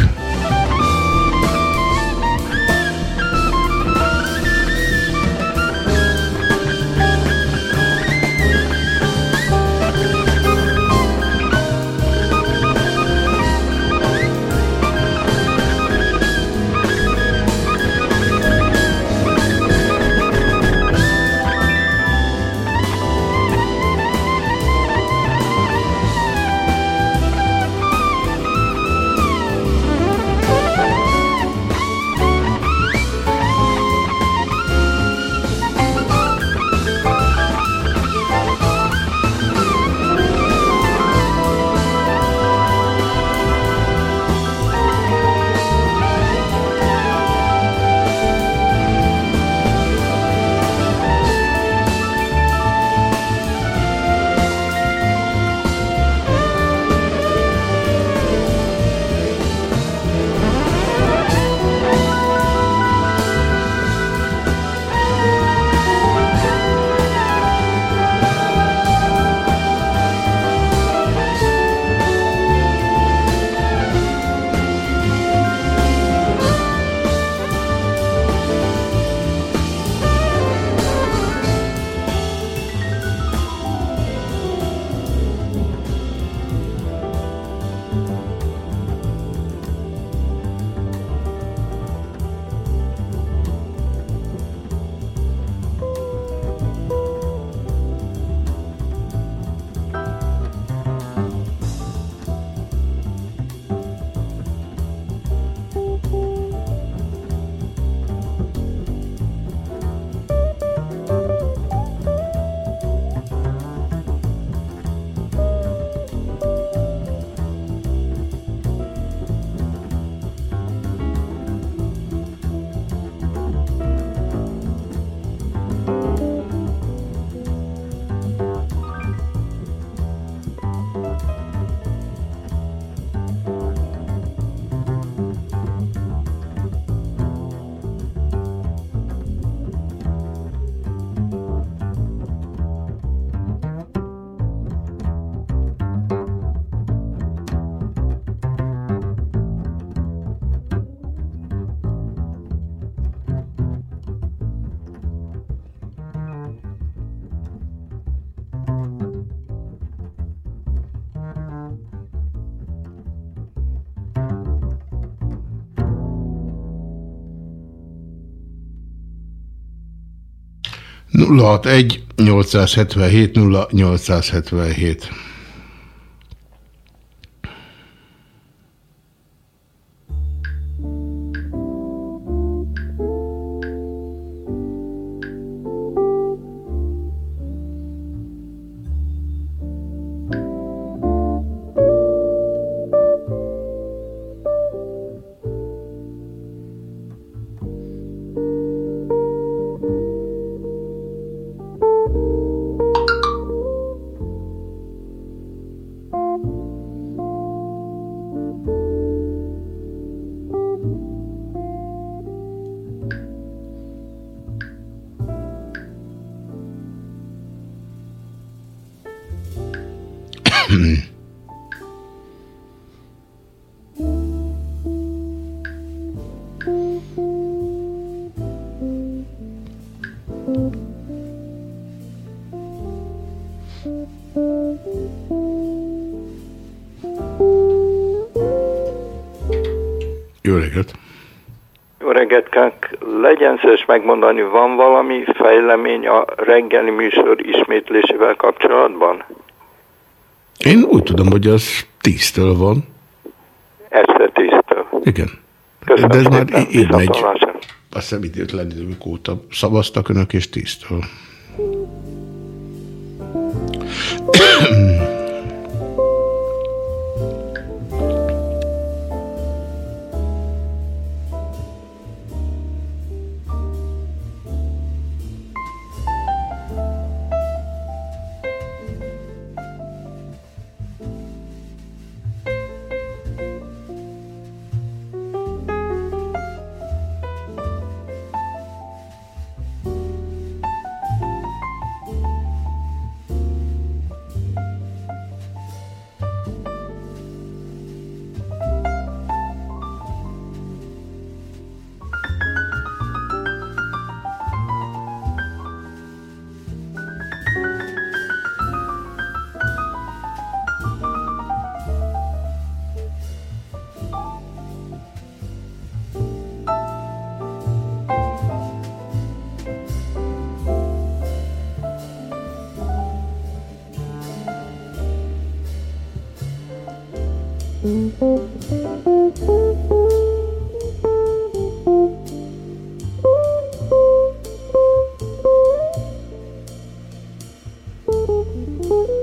061 877 0877 megmondani, van valami fejlemény a reggeli műsor ismétlésével kapcsolatban? Én úgy tudom, hogy az tíztől van. Este tíztől. Igen. Köszönöm De ez már szépen, így megy. Azt hiszem idétlen idők óta szavaztak önök és tíztől. Jó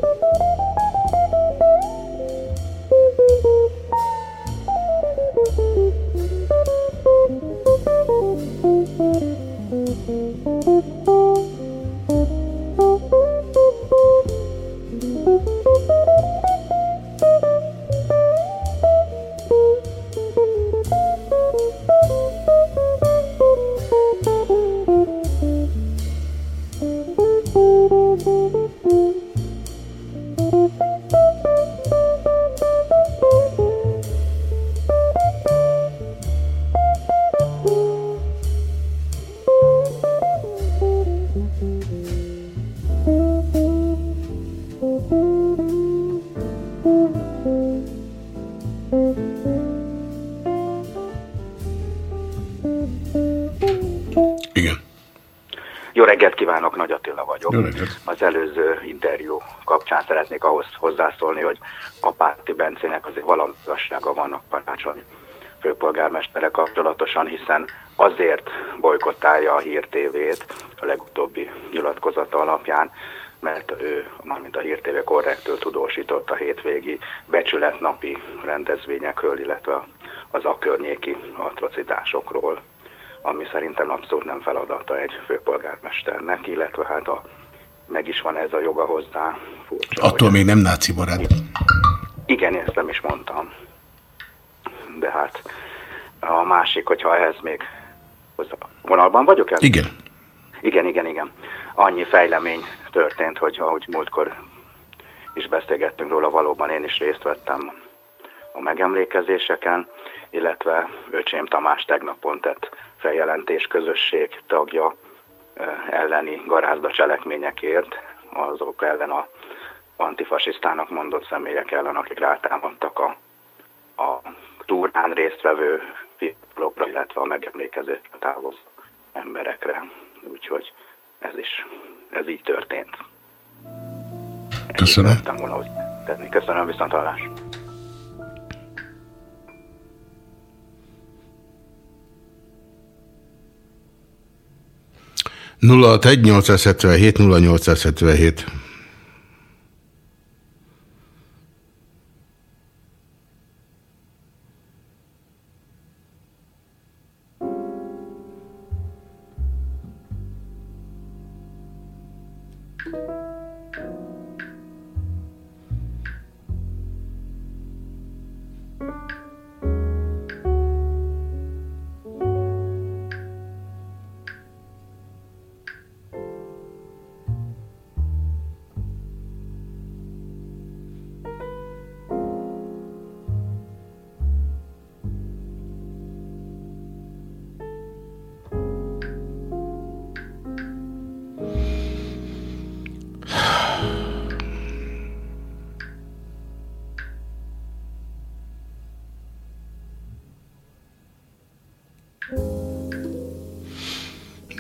Reggelt. Az előző interjú kapcsán szeretnék ahhoz hozzászólni, hogy Apáti Bencének azért valami igazsága van a karácsony főpolgármestere kapcsolatosan, hiszen azért bolykottálja a Hír TV-t a legutóbbi nyilatkozata alapján, mert ő, mármint a Hír TV korrektől tudósított a hétvégi becsületnapi rendezvényekről, illetve az a környéki atrocitásokról ami szerintem abszolút nem feladata egy főpolgármesternek, illetve hát a, meg is van ez a joga hozzá. Furcsa, Attól még nem náci barát. Igen, ezt nem is mondtam. De hát a másik, hogyha ehhez még hozzá... vonalban vagyok el? Igen. Igen, igen, igen. Annyi fejlemény történt, hogy ahogy múltkor is beszélgettünk róla, valóban én is részt vettem a megemlékezéseken, illetve Öcsém Tamás tegnap pont tett feljelentés közösség tagja elleni garázda cselekményekért, azok ellen a antifasisztának mondott személyek ellen, akik rátámadtak a, a túrán résztvevő fiatalokra, illetve a megemlékezésre távozó emberekre. Úgyhogy ez is, ez így történt. Köszönöm. Volna hogy tenni. Köszönöm, viszont hallás. Nulla egy 877 0877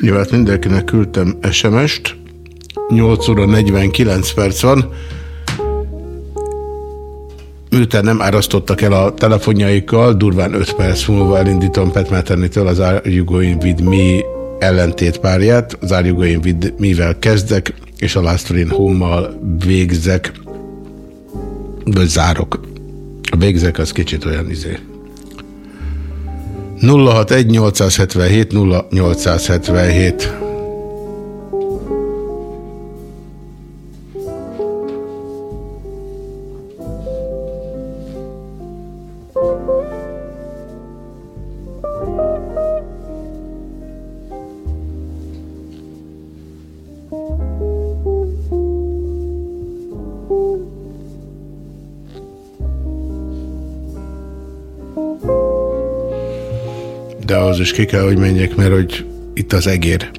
Nyilván hát mindenkinek küldtem SMS-t. 8 óra 49 perc van. Miután nem árasztottak el a telefonjaikkal, durván 5 perc múlva elindítom Petmeternitől az Are You Going With Me ellentétpárját. Az Are You Going kezdek, és a Last Train Home-mal végzek, vagy zárok. A végzek az kicsit olyan izé. 061 877 0877 is ki kell, hogy menjek, mert hogy itt az egér.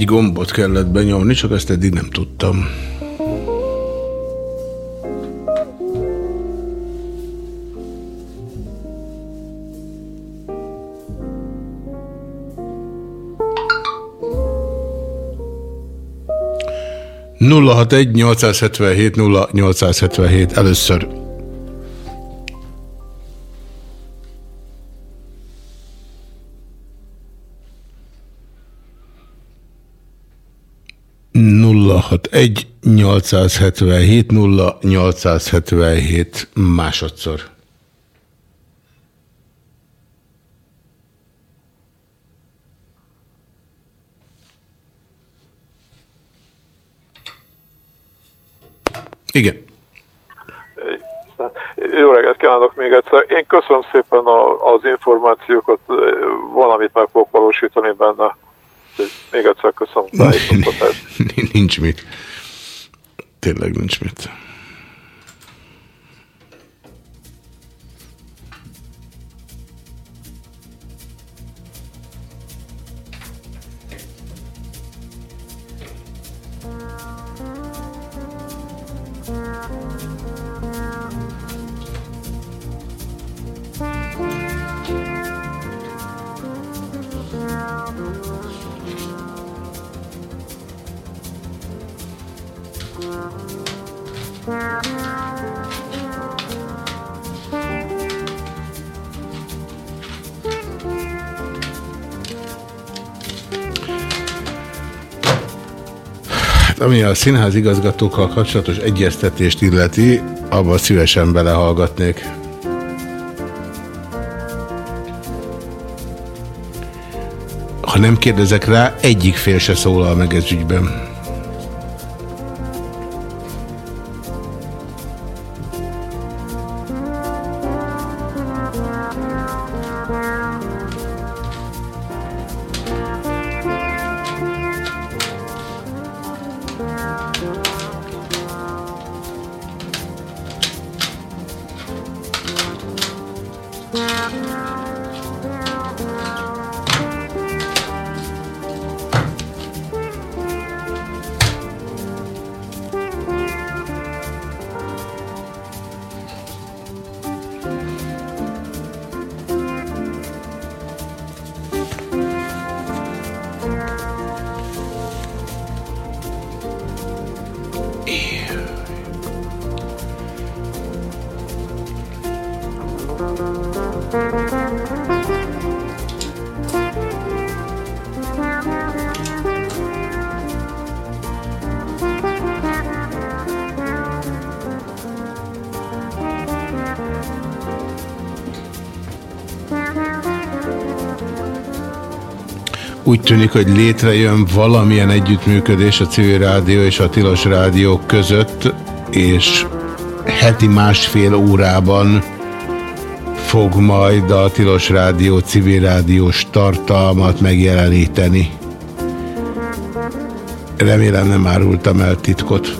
Egy gombot kellett benyomni, csak ezt eddig nem tudtam. Nulla hat egy 877 0877 először. Nulla hat egy 877 0877 másodszor. Igen. Jó reggelt kívánok még egyszer. Én köszönöm szépen a, az információkat, valamit meg fogok valósítani benne. Még egyszer köszönöm nincs mit. Tényleg nincs mit. A színház igazgatókkal kapcsolatos egyeztetést illeti, abban szívesen belehallgatnék. Ha nem kérdezek rá, egyik fél se szólal meg ez ügyben. Úgy tűnik, hogy létrejön valamilyen együttműködés a civil rádió és a tilos rádió között, és heti másfél órában fog majd a Tilos Rádió civil rádiós tartalmat megjeleníteni. Remélem nem árultam el titkot.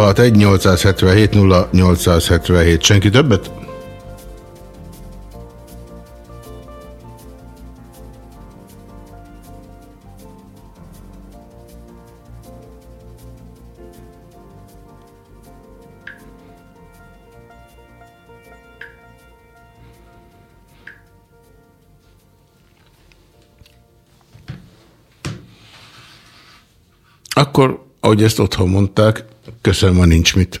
061 877 0877. Senki többet? Akkor, ahogy ezt otthon mondták, köszönöm, ma nincs mit.